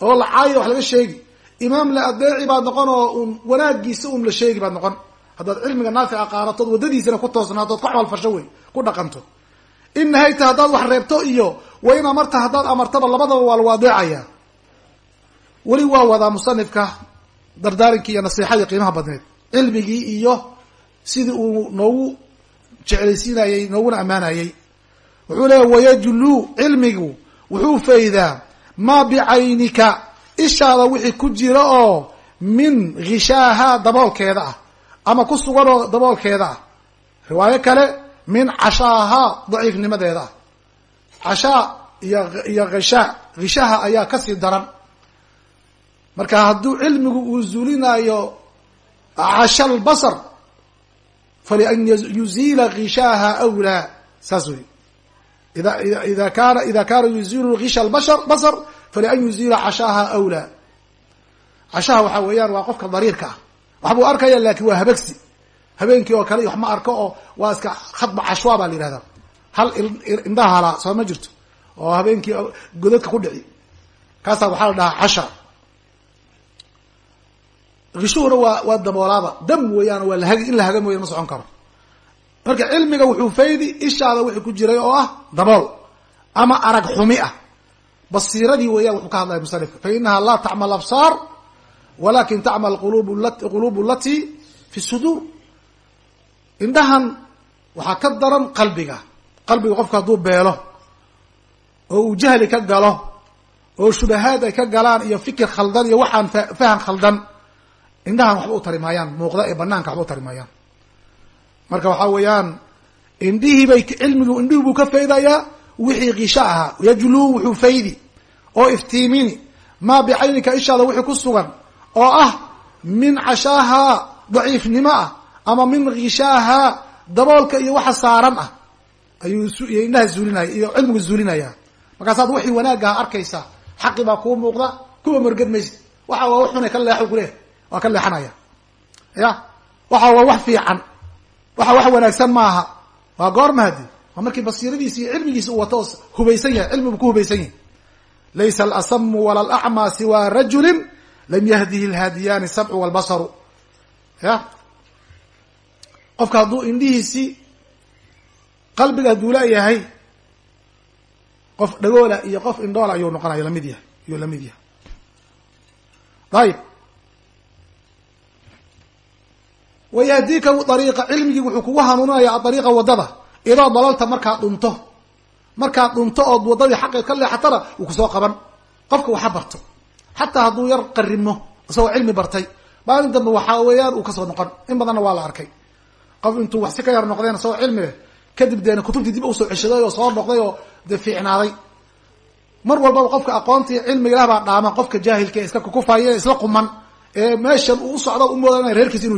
oo la caayo wax laga sheegi. Imaam la adeeci baad noqon oo un wanaagiisa un la sheegi baad noqon. Haddaad cilmiga naafica qaadatood waddadiisana ku toosnaatood ku camalfasho wey ku dhaqanto. In nahayta haddaad wax reebto iyo wa in amarta haddaad amartaba labadaba waa lagu adeecayaa weli waa wadaa musanifka dardaarinkii iyo nasiixadii qiimaha badneed. Cilmigii iyo sidii uu noogu jeclaysiinayey nooguna ammaanayey wuxuu leeya wayajluu cilmigu wuxuu faydaa maa bicaynika ishaada wixii ku jira oo min ghishaaha daboolkeeda ah ama ku sugan oo daboolkeeda ah. Riwaayo kale min cashaahaa daciifnimadeeda ah. Cashaa iyo iyo hishaa hishaha ayaa ka sii daran. Marka hadduu cilmigu uu zuulinayo casha albasar falian yuziila gishaaha awlaa saas wey ida kaana ida kaana yuziilu albashar basar falian yuziila cashaaha awlaa cashaha waxaa weeyaan waa qofka dariirka ah waxbuu arkaya laakin waa habegsi habeenkii oo kale wax ma arko oo waa iska khadba cashwa baa la yihahdaa hal indhaha halaa soo ma jirto oo habeenkii godadka ku dhici kaasaa waxaa la dhahaa casha hishuhuna waa waa daboolaaba. Dam weeyaan waa lahag in la haga mooya ma socon karo. Marka cilmiga wuxuu faydi ishaada wixii ku jiray oo ah dabool ama arag xumi ah. Basiiradii weeyaan wuxuu ka hadlaya musanifka fa inaha laa tacmal absaar walakin tacmal qulub alati fi suduur. Indhahan waxaa ka daran qalbiga. Qalbiga qofka hadduu beelo oo uu jahli ka galo oo shubahaad ay ka galaan iyo fikir khaldan iyo waxaan fahan khaldan indhahan waxba u tari maayaan muuqda ee banaanka waxba u tari maayaan. Marka waxaa weeyaan indhihii bay cilmigu indhihii buu ka faydayaa wixii kisha ahaa. Yajluu wuxuu faydi. Oo iftiimini maa bicaynika ishaada wixii ku sugan oo ah min cashaahaa daciifnimo ah ama min khishaahaa daboolka iyo waxa saaran ah. Ayuu indhaha zuulinaya iyo cilmigu zuulinaya markaasaad wixii wanaagaha arkaysaa xaqi baa kuu muuqda kuwa morged maysid. Waxa waa waxunay ka leexo kuleh waa ka leexanaya. Ya waxa waa wax fiican. Waxa wax wanaagsan maaha. Waa goorma hadi waa markii basiiradiisi iyo cilmigiisi uu wato oo hubaysan yahay cilmi buu ku hubaysan yahay. Laysa alasamu wala alacmaa siwa rajulin lam yahdihi lhaadiyaani sabcu walbasaru ya qofka hadduu indhihiisii qalbiga hadduu leeyahay qof dhagoola iyo qof indhoola ayuu noqonaya la mid yahay ayuu la mid yahay. Ayib wayahdiika ariiqa cilmigii wuxuu kugu hanuuninaya adariiqa waddada idaa dalalta markaad dhunto markaad dhunto ood waddadii xaqeed ka leexatana wuu ku soo qaban qofka waxa barto xataa hadduu yar qarimo isagoo cilmi bartay maalin dambe waxaa weeyaan uu ka soo noqon in badanna waa la arkay qof intuu wax si ka yar noqdeen isagoo cilmi leh kadib deena kutubtii dib u soo ceshaday oo soo noqday oo dee fiicnaaday mar walbaba qofka aqoontii cilmiga lah baa dhaama qofka jaahilka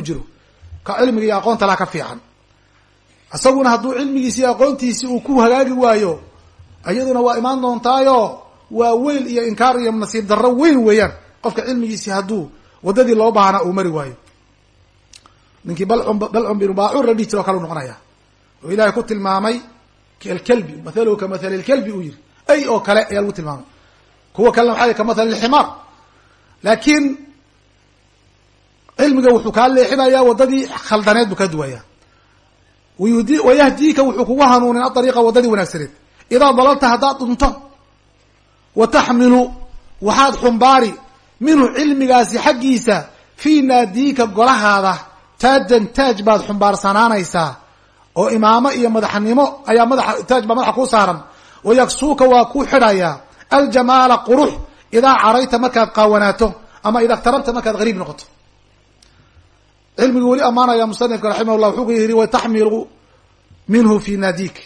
jiro ka cilmiga iyo aqoonta laha ka fiican. Isaguna hadduu cilmigiisi iyo aqoontiisi uu ku hagaagi waayo iyaduna waa imaan doontaayo waa weyl iyo inkaar iyo nasiib darro weyn weeyaan. Qofka cilmigiisi hadduu waddadii loo baahnaa uu mari waayo. Ninkii balcum balcum binu baacuur la dhihi jiro kale u noqonaya. Oo ilahay ku tilmaamay kalkelbi mathaluhu ka mathali lkelbi uu yiri ay oo kale ayaa lagu tilmaamay. Kuwa kalena waxaa ka mathali lximaar laakiin cilmiga wuxuu kaa leexinayaa waddadii khaldaneed buu ka duwaya wayahdiika wuxuu kugu hanuunin adariiqa waddadii wanaagsaneed. Idaa dalalta haddaad dhunto wa taxmilu waxaad xumbaari minhu cilmigaasi xaggiisa fii naadiika golahaada taajan taaj baad xumbaarsanaanaysaa oo imaamo iyo madaxnimo ayaa madaxa taaj baa madaxa kuu saaran wayaksuuka waa kuu xidhayaa aljamaala qurux idaa carayta markaad qaawanaato ama ida iqtarabta markaad gariib noqoto cilmigu weli ammaanaya musanifka raximah llah wuxuu ku yihi wataxmilu minhu fi naadiik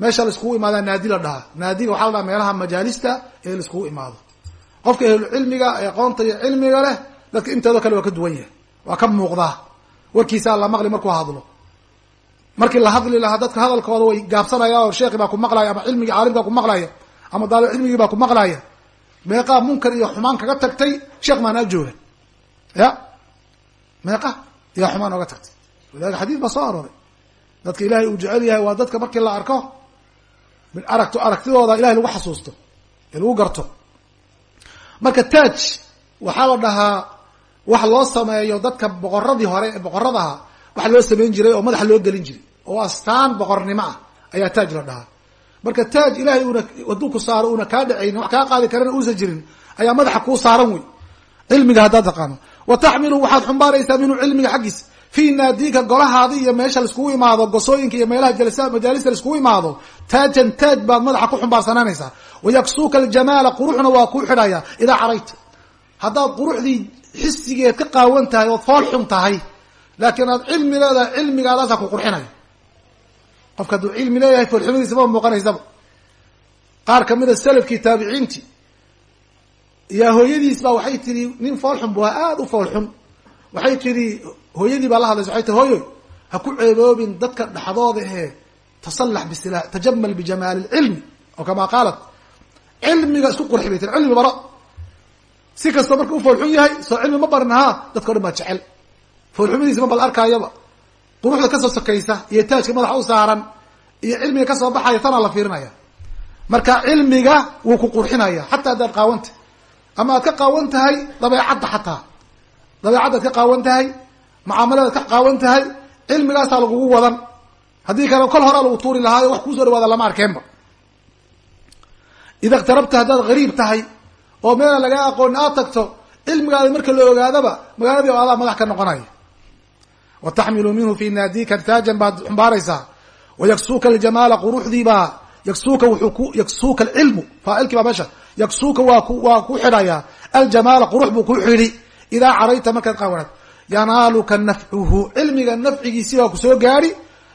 meesha laiskugu imaadaa naadi la dhahaa. Naadiga waxaa la dhaha meelaha majaalista ee laiskugu imaado. Qofka ahlucilmiga ee aqoonta iyo cilmiga leh dadka inteedo kale waa ka duwan yahay. Waa ka muuqdaa warkiisaa la maqli markuu hadlo. Markii la hadli lahaa dadka hadalkooda way gaabsanaya oo sheekhi baa ku maqlaya ama cilmigii caalimkaa ku maqlaya ama daalib cilmigii baa ku maqlaya. Meeqaa munkar iyo xumaan kaga tagtay sheekh maana ag jooga. Ya? Meeqa yaa xumaan oga tagtay. Walidalika xadiis baa soo arooray. Dadka ilaahay uu jecel yahay waa dadka markii la arko min aragto aragtidooda ilahay lagu xasuusto ee lagu garto. Marka taaj waxaa la dhahaa wax loo sameeyo dadka boqoradii hore ee boqoradaha wax loo sameyn jiray oo madaxa loo gelin jiray oo astaan boqornimo ah ayaa taaj la dhahaa. Marka taaj ilahay una hadduu ku saaro una kaa dhacaynin wax kaa qaadi karana uusan jirin ayaa madaxa kuu saaran wey cilmiga haddaad taqaano wa taxmilu waxaad xumbaaraysaa minhu cilmiga xaggiisa. Fii naadiika golahaadi iyo meesha laiskugu imaado gosooyinka iyo meelaha majaalista laiskugu imaado taajan taaj baad madaxa ku xumbaarsananaysaa wayaksuuka aljamaala quruxna waa kuu xidhaya idaa carayta. Haddaad quruxdii xisigeed ka qaawan tahay ood fool xun tahay laakiin aad cilmi leedahay cilmigaadaasaa ku qurxinaya. Qofka hadduu cilmi leeyahay foolxumadiisa ma muuqanaysaba qaar kamida salafkii taabiciintii yaa hooyadiis baa waxay tihi nin foolxun bu aada u foolxun waxay tihi hooyadii baa la hadlaysa. Waxay tihi hooyoy ha ku ceeboobin dadka dhexdooda ee tasallax bisila tajamal bijamaali lcilmi oo kamaa qaalat cilmiga isku qurxi bay tiri cilmi baro. Si kasta marka u foolxun yahay soo cilmi ma barin ahaa dadka o dhan baa jecel. Foolxumadiisa ma bal arkaayaba. Quruxda ka soo sokaysa iyo taajka madaxa u saaran iyo cilmiga ka soo baxaya tanaa la fiirinaya. Marka cilmiga wuu ku qurxinaya xataa haddaad qaawanta ama aad ka qaawan tahay dabeecadda xataa. Dabeecaddaad ka qaawan tahay mucaamaladaad ka qaawan tahay cilmigaasaa lagugu wadan. Haddii kale kol horaa lagu tuuri lahaayo wax kuusoo dhawaada lama arkeenba. Ida iqtarabta haddaad gariib tahay oo meela lagaa aqooni aad tagto cilmigaada marka la ogaadaba magaaladii o adaa madax ka noqonaya. Wa taxmilu minhu fi naadika taajan baad xumbaaraysaa. Wayaksuuka aljamaala quruxdiibaa yaksuuka wuxuu ku yaksuuka alcilmu faailkii baa meesha yaksuuka waa ku waa ku xidhaya. Aljamaala qurux buu ku xidhi. Idaa carayta markaad qaawanaad. Yanaaluka nafcuhu. Cilmiga nafcigiisii baa ku soo gaari.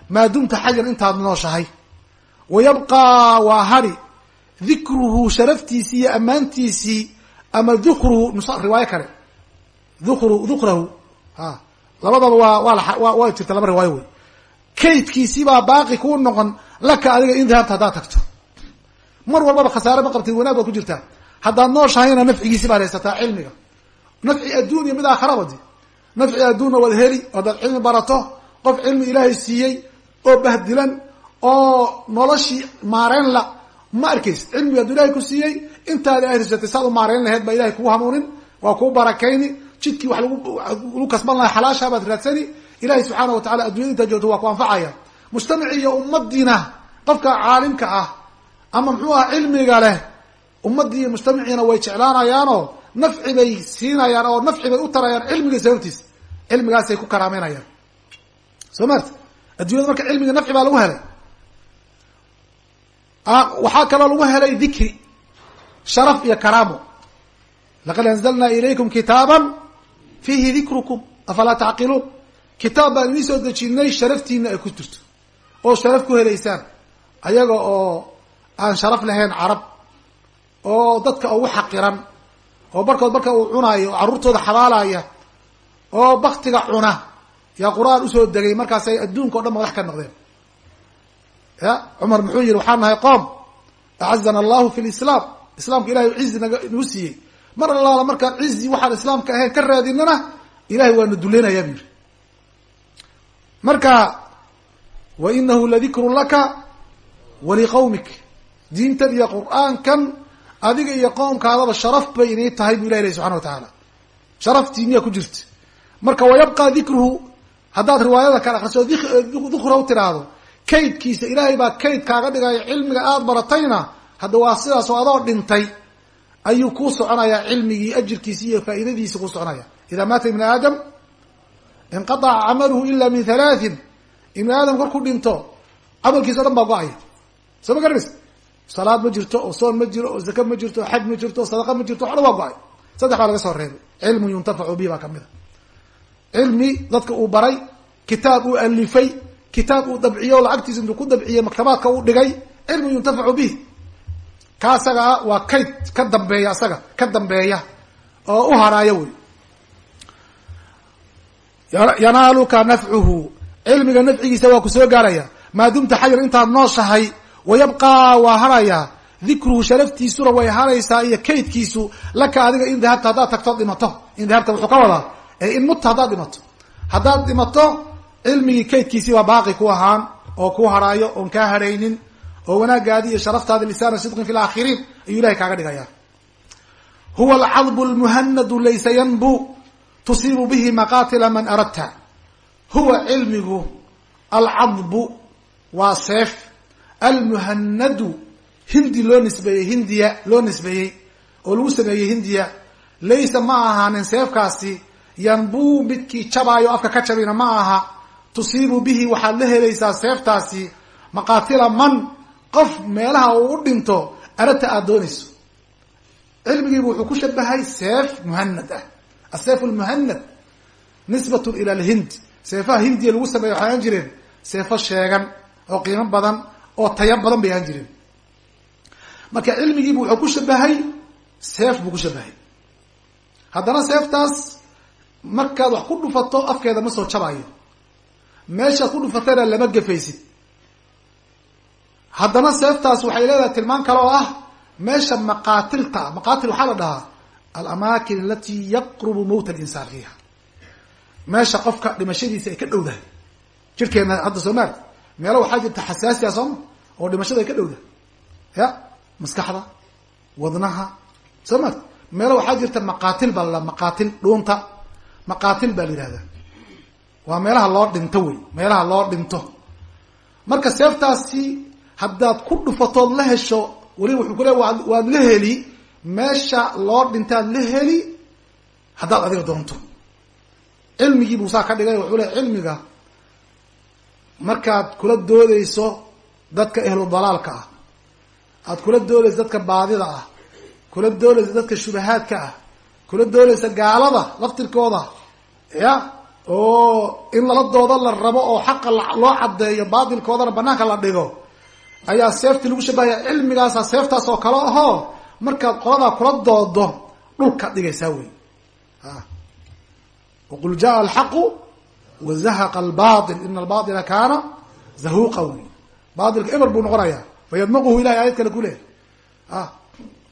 Maa dumta xayan intaad nooshahay. Wa yabqaa waa hari. Dikruhu sharaftiisii iyo ammaantiisii. Ama dukruhu riwaayo kale. Dukru dukrahu. A labadaba waa waa waa jirta laba riwaayo wey kaydkiisibaa baaqi kuu noqon. Laka adiga in dahabta haddaad tagto mar walbaba khasaare ma qabtid wanaag baad ku jirtaa. Haddaad nooshahayna nafcigiisi baad haysataa cilmiga. Nafci adduun iyo mid aakharaba di nafci adduunna waad heli haddaad cilmi barato qof cilmi ilaahay siiyey oo bahdilan oo noloshii maareyn la ma arkaysid cilmiga hadduu ilahay ku siiyey intaadi ay risatay saad u maareyn laheyd baa ilahay kugu hanuunin waa kuu barakayni. Jidkii wax lagu kasban lahay xalaasha baad raadsani. Ilahay subxaana wa tacala addunyada intaa joogto waa ku anfacaya. Mujtamacii iyo ummadiina qofka caalimka ah ama muxuu aha cilmiga leh. Ummaddii iyo mujtamaciina way jeclaanayaanoo nafci bay siinayaan oo nafci bay u tarayaan cilmiga sababtiis. Cilmigaasay ku karaameynayaan. Soo maarta? Addunyada marka cilmiga nafci baa lagu helay. Waxaa kaloo lagu helay dikri sharaf iyo karaamo laqad anzalna ilaykum kitaaban fiihi dikrukum afalaa tacqiluun? Kitaab baan idin soo dejinay sharaftiina ay ku jirto oo sharaf ku helaysaan. Ayaga oo aan sharaf lahayn carab oo dadka ugu xaqiran oo barkood marka uu cunaayo oo carruurtooda xabaalaya oo baktiga cuna yaa qur'aan u soo degay markaasay adduunka o dhan madax ka noqdeen. Ya cumar muxuu yihi waxaan nahay qoom. Acazana allahu fi lislaam islaamka ilahay cizi naga nagu siiyey. Mar allaala markaan cizi waxaan islaamka ahayn ka raadinana ilahay waana duleynaya bu yihi marka wa inahu ladikru laka waliqawmik diintan iyo qur'aankan adiga iyo qoomkaadaba sharaf bay inay tahay bu ilahi leh subxana wa tacaala sharaftiiniya ku jirta. Marka wayabqa dikruhu haddaad riwaayada kale akriso dukra u tiraahdo kaydkiisa ilaahay baa kayd kaaga dhigaya cilmiga aada baratayna hadda waa sidaas oo adoo dhintay ayuu kuu soconayaa cilmigii ajirkiisi iyo faa'iidadiisi kuu soconaya. Idaa maata ibnu aadam inqataca camaluhu ila min halaatin ibnu aadam korku dhinto camalkiisa o dhan baa go'aya. Soo ma garanaysa salaad ma jirto oo soon ma jiro oo zaka ma jirto oo xaj ma jirto oo sadaqa ma jirto o dhan waa go'ay. Saddex baa laga soo reebay. Cilmun yuntafacu bihi baa ka mid a. Cilmi dadka uu baray kitaab uu alifay kitaab uu dabciyo lacagtiisa intuu ku dabciyey maktabaadka uu dhigay cilmu yuntafacu bih ka asagaa waa kayd ka dambeeya asaga ka dambeeya oo u haraaya wey. Yanaaluka nafcuhu. Cilmiga nafcigiisa waa ku soo gaaraya. Maa dumta xayar intaad nooshahay wayabqaa waa harayaa dikruhu sharaftiisuna way haraysaa iyo kaydkiisu laka adiga in dahabta haddaad tagtood dhimato in dahabta wuxuu ka wadaa in mutta haddaad dhimato haddaad dhimato cilmigii kaydkiisii baa baaqi ku ahaan oo ku haraayo oon kaa haraynin oo wanaagaadi iyo sharaftaadi lisaana sidqin fi laakhiriin ayuu ilahay kaaga dhigaya huwa alcadbu lmuhanadu laysa yanbu tusiibu bihi maqaatila man aradta huwa cilmigu alcadbu waa seef almuhanadu hindi loo nisbeeyey hindiya loo nisbeeyey oo lagu sameeyey hindiya laysa ma ahaanin seefkaasi yanbuu midkii jabaayo afka ka jabina ma aha tusiibu bihi waxaad la helaysaa seeftaasi maqaatila man qof meelaha uu u dhinto aragta aada doonayso. Cilmigiibu wuxuu ku shabahay seef muhanad ah. Aseef lmuhanad nisbat ila alhind seefaha hindiya lagu sameeya waxay ahaan jireen seefo sheegan oo qiimo badan oo taya badan bay ahaan jireen. Marka cilmigiibu wuxuu ku shabahay seef buu ku shabahay. Haddana seeftaas markaad wax ku dhufato afkeeda ma soo jabaayo. Meeshaad ku dhufatayna lama gefaysid haddana seeftaas waxay leedahay tilmaan kale oo ah meesha maqaatilta maqaatil waxaa la dhahaa alamaakin alati yaqrubu mowt alinsaan fiiha. Meesha qofka dhimashadiisa ay ka dhowdahay. Jirkeena hadda soo maarta meelo waxaa jirta xasaasiya sooma oo dhimashada ay ka dhowdahay ya maskaxda wadnaha soo maarta meelo waxaa jirta maqaatil baa la maqaatil dhuunta. Maqaatil baa la yihahdaa waa meelaha loo dhinto wey meelaha loo dhinto. Marka seeftaasi haddaad ku dhufatood la hesho weliba wuxuu ku le waad la heli meesha loo dhintaad la heli haddaad adiga doonto. Cilmigii buu saa ka dhigay wuxuu le cilmiga markaad kula doodeyso dadka ehlu dalaalka ah aad kula doodeyso dadka baadida ah kula doodeyso dadka shubahaadka ah kula doodeysa gaalada laftirkooda ya oo in lala doodo la rabo oo xaqa loo caddeeyo baatilkoodana banaanka la dhigo ayaa seeftii lagu shabahaya cilmigaasa seeftaas oo kale ahoo markaad qoladaa kula doodo dhulkaad dhigaysaa wey waqul jaa alxaqu wazahaqa albail ina albaila kaana zahuqa wey baailka eber buu noqonaya fayadmaquhu ilahay aayad kale ku leehay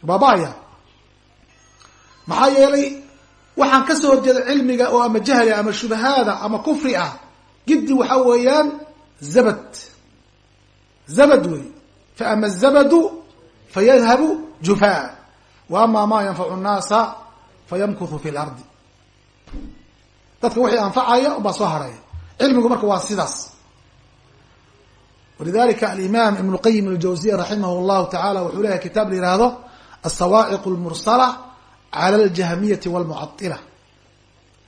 baaba-aya maxaa yeelay waxaan ka soo horjeeda cilmiga oo ama jahli ama shubahaada ama kufri ah giddi waxa weeyaan zabad zabad wey fa ama zabadu fayadhabu jufaa wa ama ma yanfacu nnaasa fayamkuthu fi lardi dadka wixii anfacaya ubaa soo haraya cilmigu marka waa sidaas. Walidalika alimaam ibn qayim aljawziya raximah llahu tacala wuxuu leeyahay kitaab la yihahdo asawaaciq lmursala cala aljahmiyati walmucadila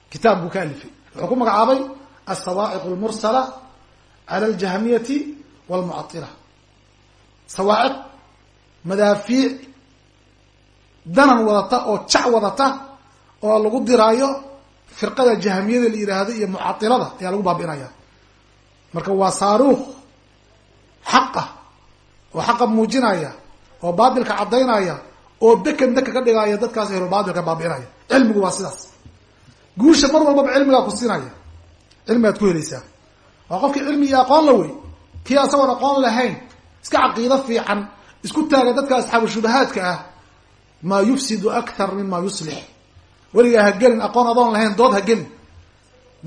kitaab buu ka alifay. Wuxuu ku magacaabay asawaaciq lmursala cala aljahmiyati walmucadila sawaaciq madaafiic danan wadata oo jac wadata oo lagu diraayo firqada jahmiyada la yidhaahdo iyo mucailada ayaa lagu baabi'inaya. Marka waa saaruuq xaqa oo xaqa muujinaya oo baatilka caddaynaya oo dekan deka ka dhigaya dadkaas helo baatilka baabi'inaya. Cilmigu waa sidaas. Guusha mar walbaba cilmigaa ku siinaya. Cilmigaad ku helaysaa. Waa qofkii cilmi iyo aqoon la wey. Kii asagoon aqoon lahayn iska caqiido fiican isku taaga dadka asxaabu shubahaadka ah maa yufsidu akthar mima yuslix weligaa ha gelin aqoon adoon lahayn dood ha gelin.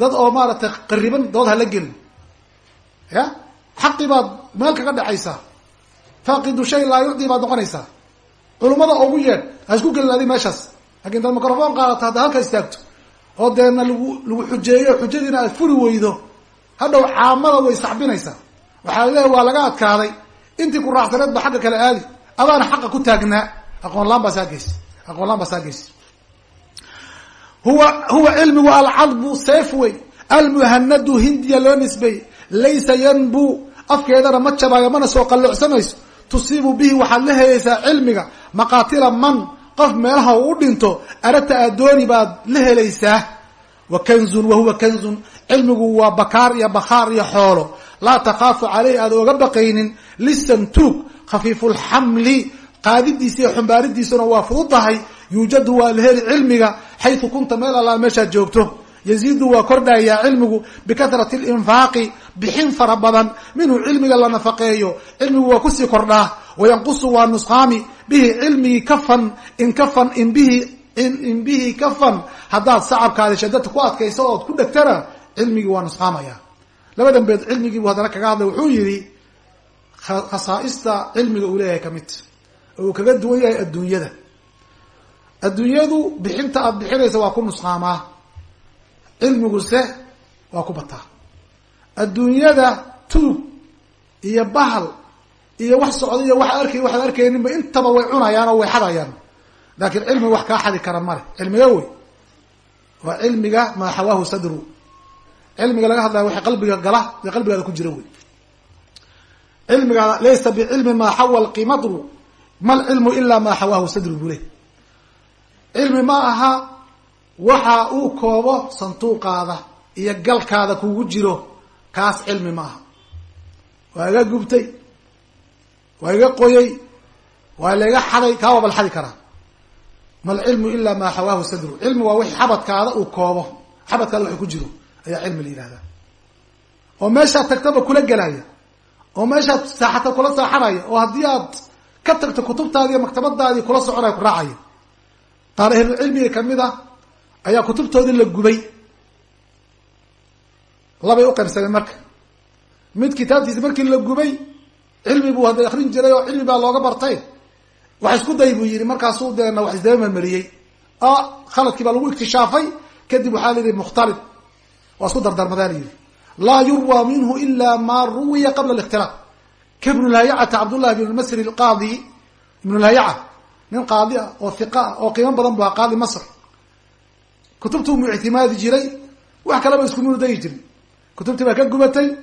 Dad oo maaragtay qariban dood hala gelin. Ya? Xaqi baad meel kaga dhexaysaa faaqidu shay laa yucdi baad noqonaysaa. Culummada ugu yeedh ha isku gelin adi meeshaas. Laakin intaad microfoon qaadato hadda halka istaagto. Oo deedna lagu lagu xujeeyo xujadiina aad furi weydo. Hadhow caamada way sacbinaysaa waxaa leeyahy waa laga adkaaday. Intii ku raacsaneed ba xagga kale aadi. Adaana xaqa ku taagnaa aqoon laan baa saa geysa aqoon laan baa saa geysa huwa huwa cilmigu alcadbu seef wey almuhanadu hindiya loo nisbeeyey laysa yanbu. Afkeedana ma jabaayo mana soo qalloocsamayso tusiibu bihi waxaad la helaysaa cilmiga. Maqaatila man qof meelaha uu u dhinto aragta adooni baad la helaysaa. Wa kanzun wa huwa kanzun. Cilmigu waa bakaar iyo bakhaar iyo xoolo. Laa takhaafu caleyh aad oga baqaynin. Lisantuug khafiifulxamli qaadidiisa iyo xumbaaridiisuna waa fududahay. Yuujadu waa la heli cilmiga xaytu kunta meel allaa meeshaad joogto. Yaziidu waa kordhayaa cilmigu bikahrati linfaaqi bixin fara badan. Minhu cilmiga la nafaqeeyo cilmigu waa ku sii kordhaa. Wayanqusu waa nusqaami bihi cilmigii kafan in kafan in bihi in bihi kafan. Haddaad sacabkaadi shadadta ku adkayso ood ku dhegtana cilmigii waa nusqaamaya. Laba dambeed cilmigiibu haddana kaga hadlay wuxuu yihi khasaaista cilmiga uu leeyahay ka mid oo uu kaga duwan yahay adduunyada. Adduunyadu bixinta aada bixinaysa waa ku nusqaamaa cilmiguse waa ku bataa. Adduunyada tuug iyo bahal iyo wax socda iyo wax arkay waxaad arkayninba intaba way cunayaan oo way xadayaan. Laakiin cilmiga wax kaa xadi kara male. Cilmiga wey. Waa cilmiga maa xawaahu sadru. Cilmiga laga hadlaya waxa qalbiga gala ee qalbigaada ku jira wey. Cilmiga laysa bicilmi maa xawa lqimadru ma lcilmu ilaa maa xawaahu sadru buu ley cilmi ma aha waxa uu koobo sanduuqaada iyo galkaada kugu jiro kaas cilmi ma aha waa iga gubtay waa iga qoyay waa laiga xaday kaa bal xadi karaa malcilmu ilaa maa xawaahu sadru cilmi waa wixii xabadkaada uu koobo xabadkaada waxa ku jiro ayaa cilmi la yihahdaa oo meeshaad tagtaba kula gelaya oo meeshaad saaxata kula saaxanaya oo haddii aad ka tagto kutubtaadi maktabadaadii kula soconaya ku raacaya qaar ahlulcilmiga ka mid ah ayaa kutubtoodii la gubay. Labay u qaybsameen marka. Mid kitaabtiisa markii la gubay cilmi buu hadda akrin jiray oo cilmi baa looga bartay. Wax isku day buu yihi markaasuu deena wax isdaba marmariyey. Oo khaladkii baa lagu iktishaafay kadib waxaa la yihi mukhtalid waa isku dardarmadaa la yihi laa yurwa minhu ila ma ruwiya qabla اlاkhtilaaq ka ibn lhayacata cabdullahi bn masri qaadi ibn lhayaca nin qaadi ah oo hiqa ah oo qiimo badan bu a qaadi masr. Kutubtuu mu ictimaadi jiray wax kaleba iskumunu dayi jirin. Kutubtii baa ka gubatay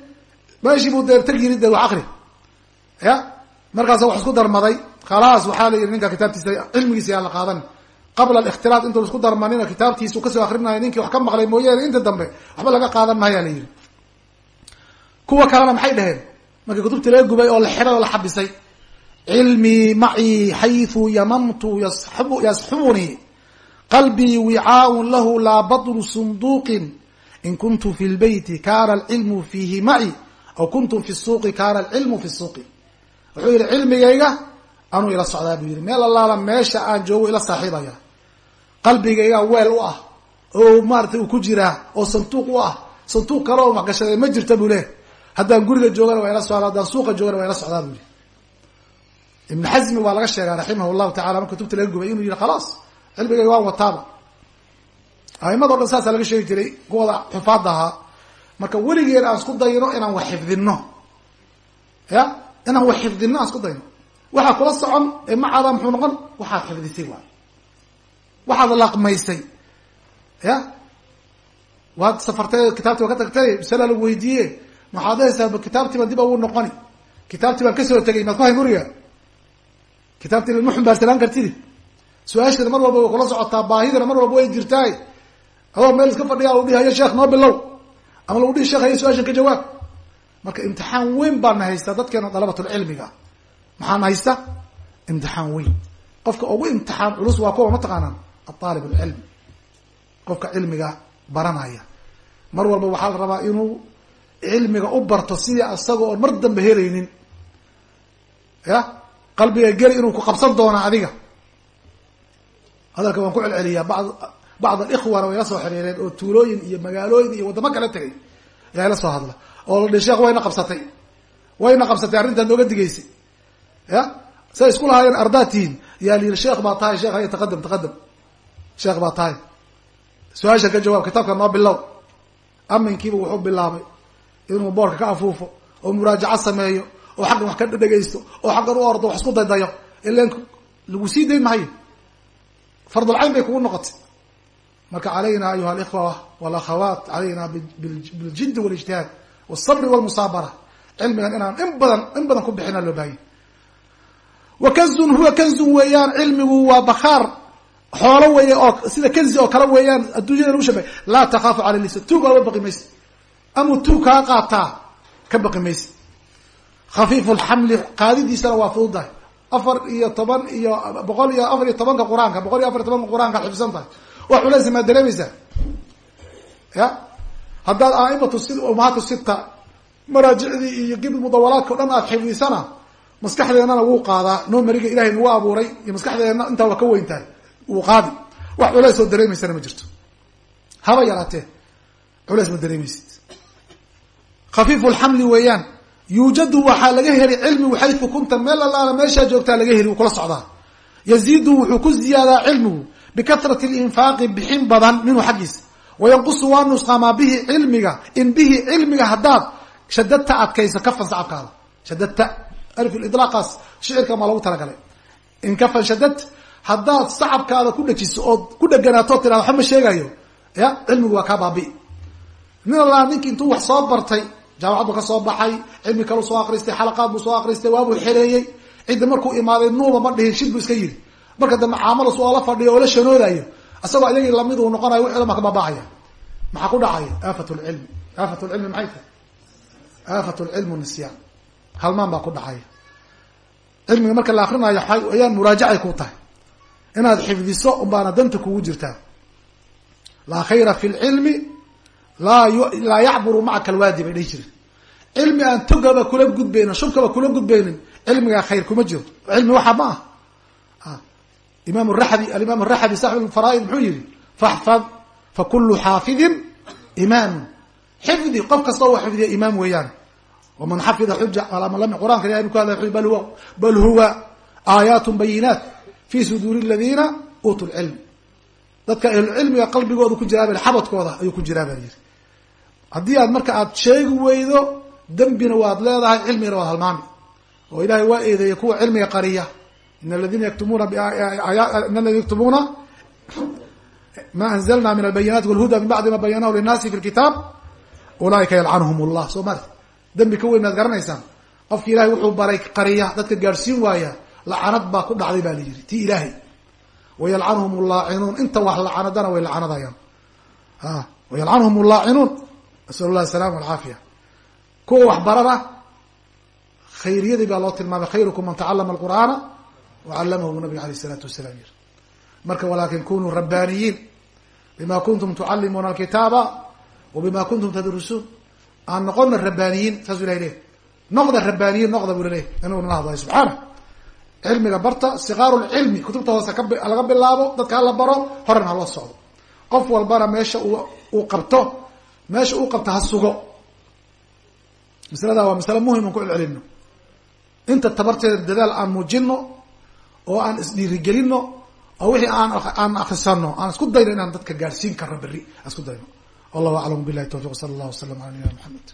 meeshii buu dee tag yiri de wax akri ya markaasa wax isku darmaday. Khalaas waxaa la yihi ninka kitaabtiisa cilmigiisa yaa la qaadan. Qabla alikhtilaat intuu isku darmanina kitaabtiisa u ka soo akrinayo ninkii wax ka maqlay mooyaane inta dambe waxba laga qaadan markii kutubtii laga gubay oo la xiray oo la xabisay cilmii macii xayu yamamtu yasxubunii qalbii wicaaun lahu laa batnu sunduuqin in kuntu fi lbeyti kaana alcilmu fiihi maci aw kuntum fi suuqi kaana alcilmu fi suuqi. Wuxuu yidhi cilmigayga anuu ila socdaa buu yihi meel allaala meesha aan joogo ila saaxiibaya. Qalbigayga weel u ah oo maaratay uu ku jiraa oo sanduuq u ah sanduuq kale oo waxgashaday ma jirta buu leh haddaan guriga joogana waa ila socdaa haddaan suuqa joogana waa ila socdaa yihi ibn xasmi waa laga sheegaa raximah llahu tacala mar kutubta laga gubay inuu yihi khalaas cilmigayga waan wataaba. Aimado dhan saasaa laga sheegi jiray kuwada xufaadda ahaa. Marka weligeen aan isku dayno inaan wax xifdino ya? Inaan wax xifdino aan isku dayno. Waxaa kula socon ee macaada muxuu noqon? Waxaad xifdisay waa waxaad laqmaysay ya? Waad safartay kitaabti waa ka tagtay masala lagu weydiiye maxaad haysaa kitaabtii baan dib ugu noqoni? Kitaabtii baan ka soo tegay maad ku hay guriga? Kitaabtii ma xumbaarsanaan kartidi? Su'aashana mar walba way kula socotaa baahidana mar walba way jirtaay. Adoo meel iska fadhiya lagu dhihi hayo sheekh noo bilow. Ama lagu dhihi shekh hayo su'aashan ka jawaab. Marka imtixaan weyn baana haystaa dadkeena dalabatulcilmiga maxaana haysta imtixaan weyn. Qofka ugu imtixaan culus waa kuwa mataqaanaan aalib alcilm qofka cilmiga baranaya. Mar walba waxaa la rabaa inuu cilmiga u barto sidii isaga oon mar dambe helaynin. Ya? Qalbiga geli inuu ku qabsan doona adiga. Hadalka waan ku celceliyaa. Bad bacd alikhwana way la soo xiriireen oo tuulooyin iyo magaalooyin iyo waddamo kala tegay. Ayaa ila soo hadla. Oo la dhihi sheekh wayna qabsatay. Wayna qabsatay. Arrintaad nooga digaysay. Ya? Say isku lahaayeen ardaad tihiin yaa la yihi sheekh baa tahay. Sheekh haya taqadam taqadam sheekh baa tahay. Su'aasha ka jawaab kitaabka noo bilow. Aminkiiba wuxuu bilaabay inuu boorka ka afuufo oo muraajaco sameeyo oo xaggan wax ka dhegaysto oo xaggan u ordo wax isku daydayo ilan lagu sii dayn mahayo fardulcayn bay kugu noqotay. Marka calayna ayuha alikhwa walakhawaat calayna biljiddi walijtihaad walsabri walmusaabara cilmigan inaan in badan in badan ku bixina loo baahanya wa kanzun huwa kanzun weeyaan cilmigu waa bakaar xoolo weeye oo sida kanzi oo kale weeyaan adduunyada lagu shabay laa takaafu cala lisa tuug oga baqi maysi amuu tuug kaa qaataa ka baqi maysi khafiifu lxamli qaadidiisana waa fududahay afar iyo toban iyo boqol iyo afar iyo tobanka qur'aanka boqol iyo afar iyo tobanka qur'aanka ad xifsan tahay. Wax culaysa maa dareemaysaa? Ya? Haddaad aimatu si umahaatu sita maraajicdii iyo gib mudawalaadka o dhan aad xifdisana maskaxdeennana wuu qaadaa. Noo mariga ilahay nagu abuuray iyo maskaxdeenna intaa waa ka weyn tahay. Wuu qaadi. Wax culays oo dareemaysana ma jirto. Haba yaraatee. Culays ma dareemaysid khafiifu lxamli weeyaan. Yuujadu waxaa laga heli cilmigu xaytu kunta meel allaana meeshaa joogtaa laga heli wuu kula socdaa. Yaziidu wuxuu ku ziyaadaa cilmigu bikatrati linfaaqi bixin badan minhu xaggiisa wayanqusu waa nusqaamaa bihi cilmiga in bihi cilmiga haddaad shadadta adkayso kafan sacabkaada. Shadadta aliflilaaqaas shicirka maa lagu talagalay. In kafan shadad haddaad sacabkaada ku dhajiso ood ku dheganaatoo tirada waxba ma sheegayo ya cilmigu waa kaa baabi'i. Nin allaa ninkii intuu wax soo bartay jaamacad buu ka soo baxay cilmi kalu soo akristay xalaqaad buu soo akristay waabuu xereeyey cidda markuu imaaday nuuba ma dhihin shid buu iska yidhi. Marka dambe caamalas oo la fadhiyo oo la shanoodayo isagoo iyagii la mid uu noqonayo wixi dhan baa ka maxaa ku dhacaya? Aafat lcilmi aafat lcilmi maxay tahay? Aafat lcilmu nisyaan halmaan baa ku dhacaya. Cilmiga marka la akrinayo ayaan muraajacay ku tahay. Inaad xifdiso unbaana danta kugu jirtaa. Laa khayra fi lcilmi laa yacburu macaka alwaadi bay dhihi jiren cilmi aan togaba kula gudbaynin shubkaba kula gudbaynin cilmigaa khayr kuma jiro. Cilmi waxaa ma ah imam raxbi alimaam raxbi saaxib faraaid muxuu yihi faxfad fakulu xaafidin imaamu xifdi qof kasta wa xifdiya imaam weeyaan. Waman xafida xuja qur'aanka ilahay ku hadlay bal huwa bal huwa aayaat bayinaat fi suduuri aladiina uutuu lcilm dadka ahlucilmiga qalbigooda ku jiraa xabadkooda ayuu ku jiraa baa yiri haddii aad marka aad sheegi weydo dembina waad leedahay cilmigana waad halmaami. Oo ilahay waa eedeeyay kuwa cilmiga qariya. In aladina yaktumuuna in aladina yaktumuuna ma anzalna min albayinati walhuda min bacdi ma bayanahu linnaasi fi lkitaab ulaaika yalcanhum llah soo mari dembi ka weyn maad garanaysaan. Qofki ilahay wuxuu baray qariya dadka gaadhsiin waaya lacanad baa ku dhacday baa la yihi ti ilaahay wayalcanhum llaacinuun inta wax lacanadana way lacanadayaan wayalcanhum llaacinuun nasal llah asalama alcaafiya kuwa waxbarana khayriyadii baa loo tilmaamay khayrukum man tacalama alqur'aana wacallamahu nabiga alayh isalaatu wasalaam yiri marka walaakin kunuu rabbaaniyiin bima kuntum tucallimuuna alkitaaba wa bima kuntum tadrusuun. Aan noqona rabbaaniyiin saasuu ilahay lehy noqda rabbaaniyiin noqda buu lalehy inuu nala hadlayo subxaana cilmiga barta sikaaru lcilmi kutubta hoose laga bilaabo dadka hala baro horena haloo socdo. Qof walbana meesha uu qabto meesha uu qabto ha sugo. Masalada waa masale muhiim an ku celcelino. Inta tabarteeda dadaal aan muujino oo aan isdhiirigelino oo wixii aan aan akrisano aan isku dayno inaan dadka gaadhsiin karno berri aan isku dayno. Wallahu aclam billahi tawfiq sala allah wasalam ala nabiyina maxamed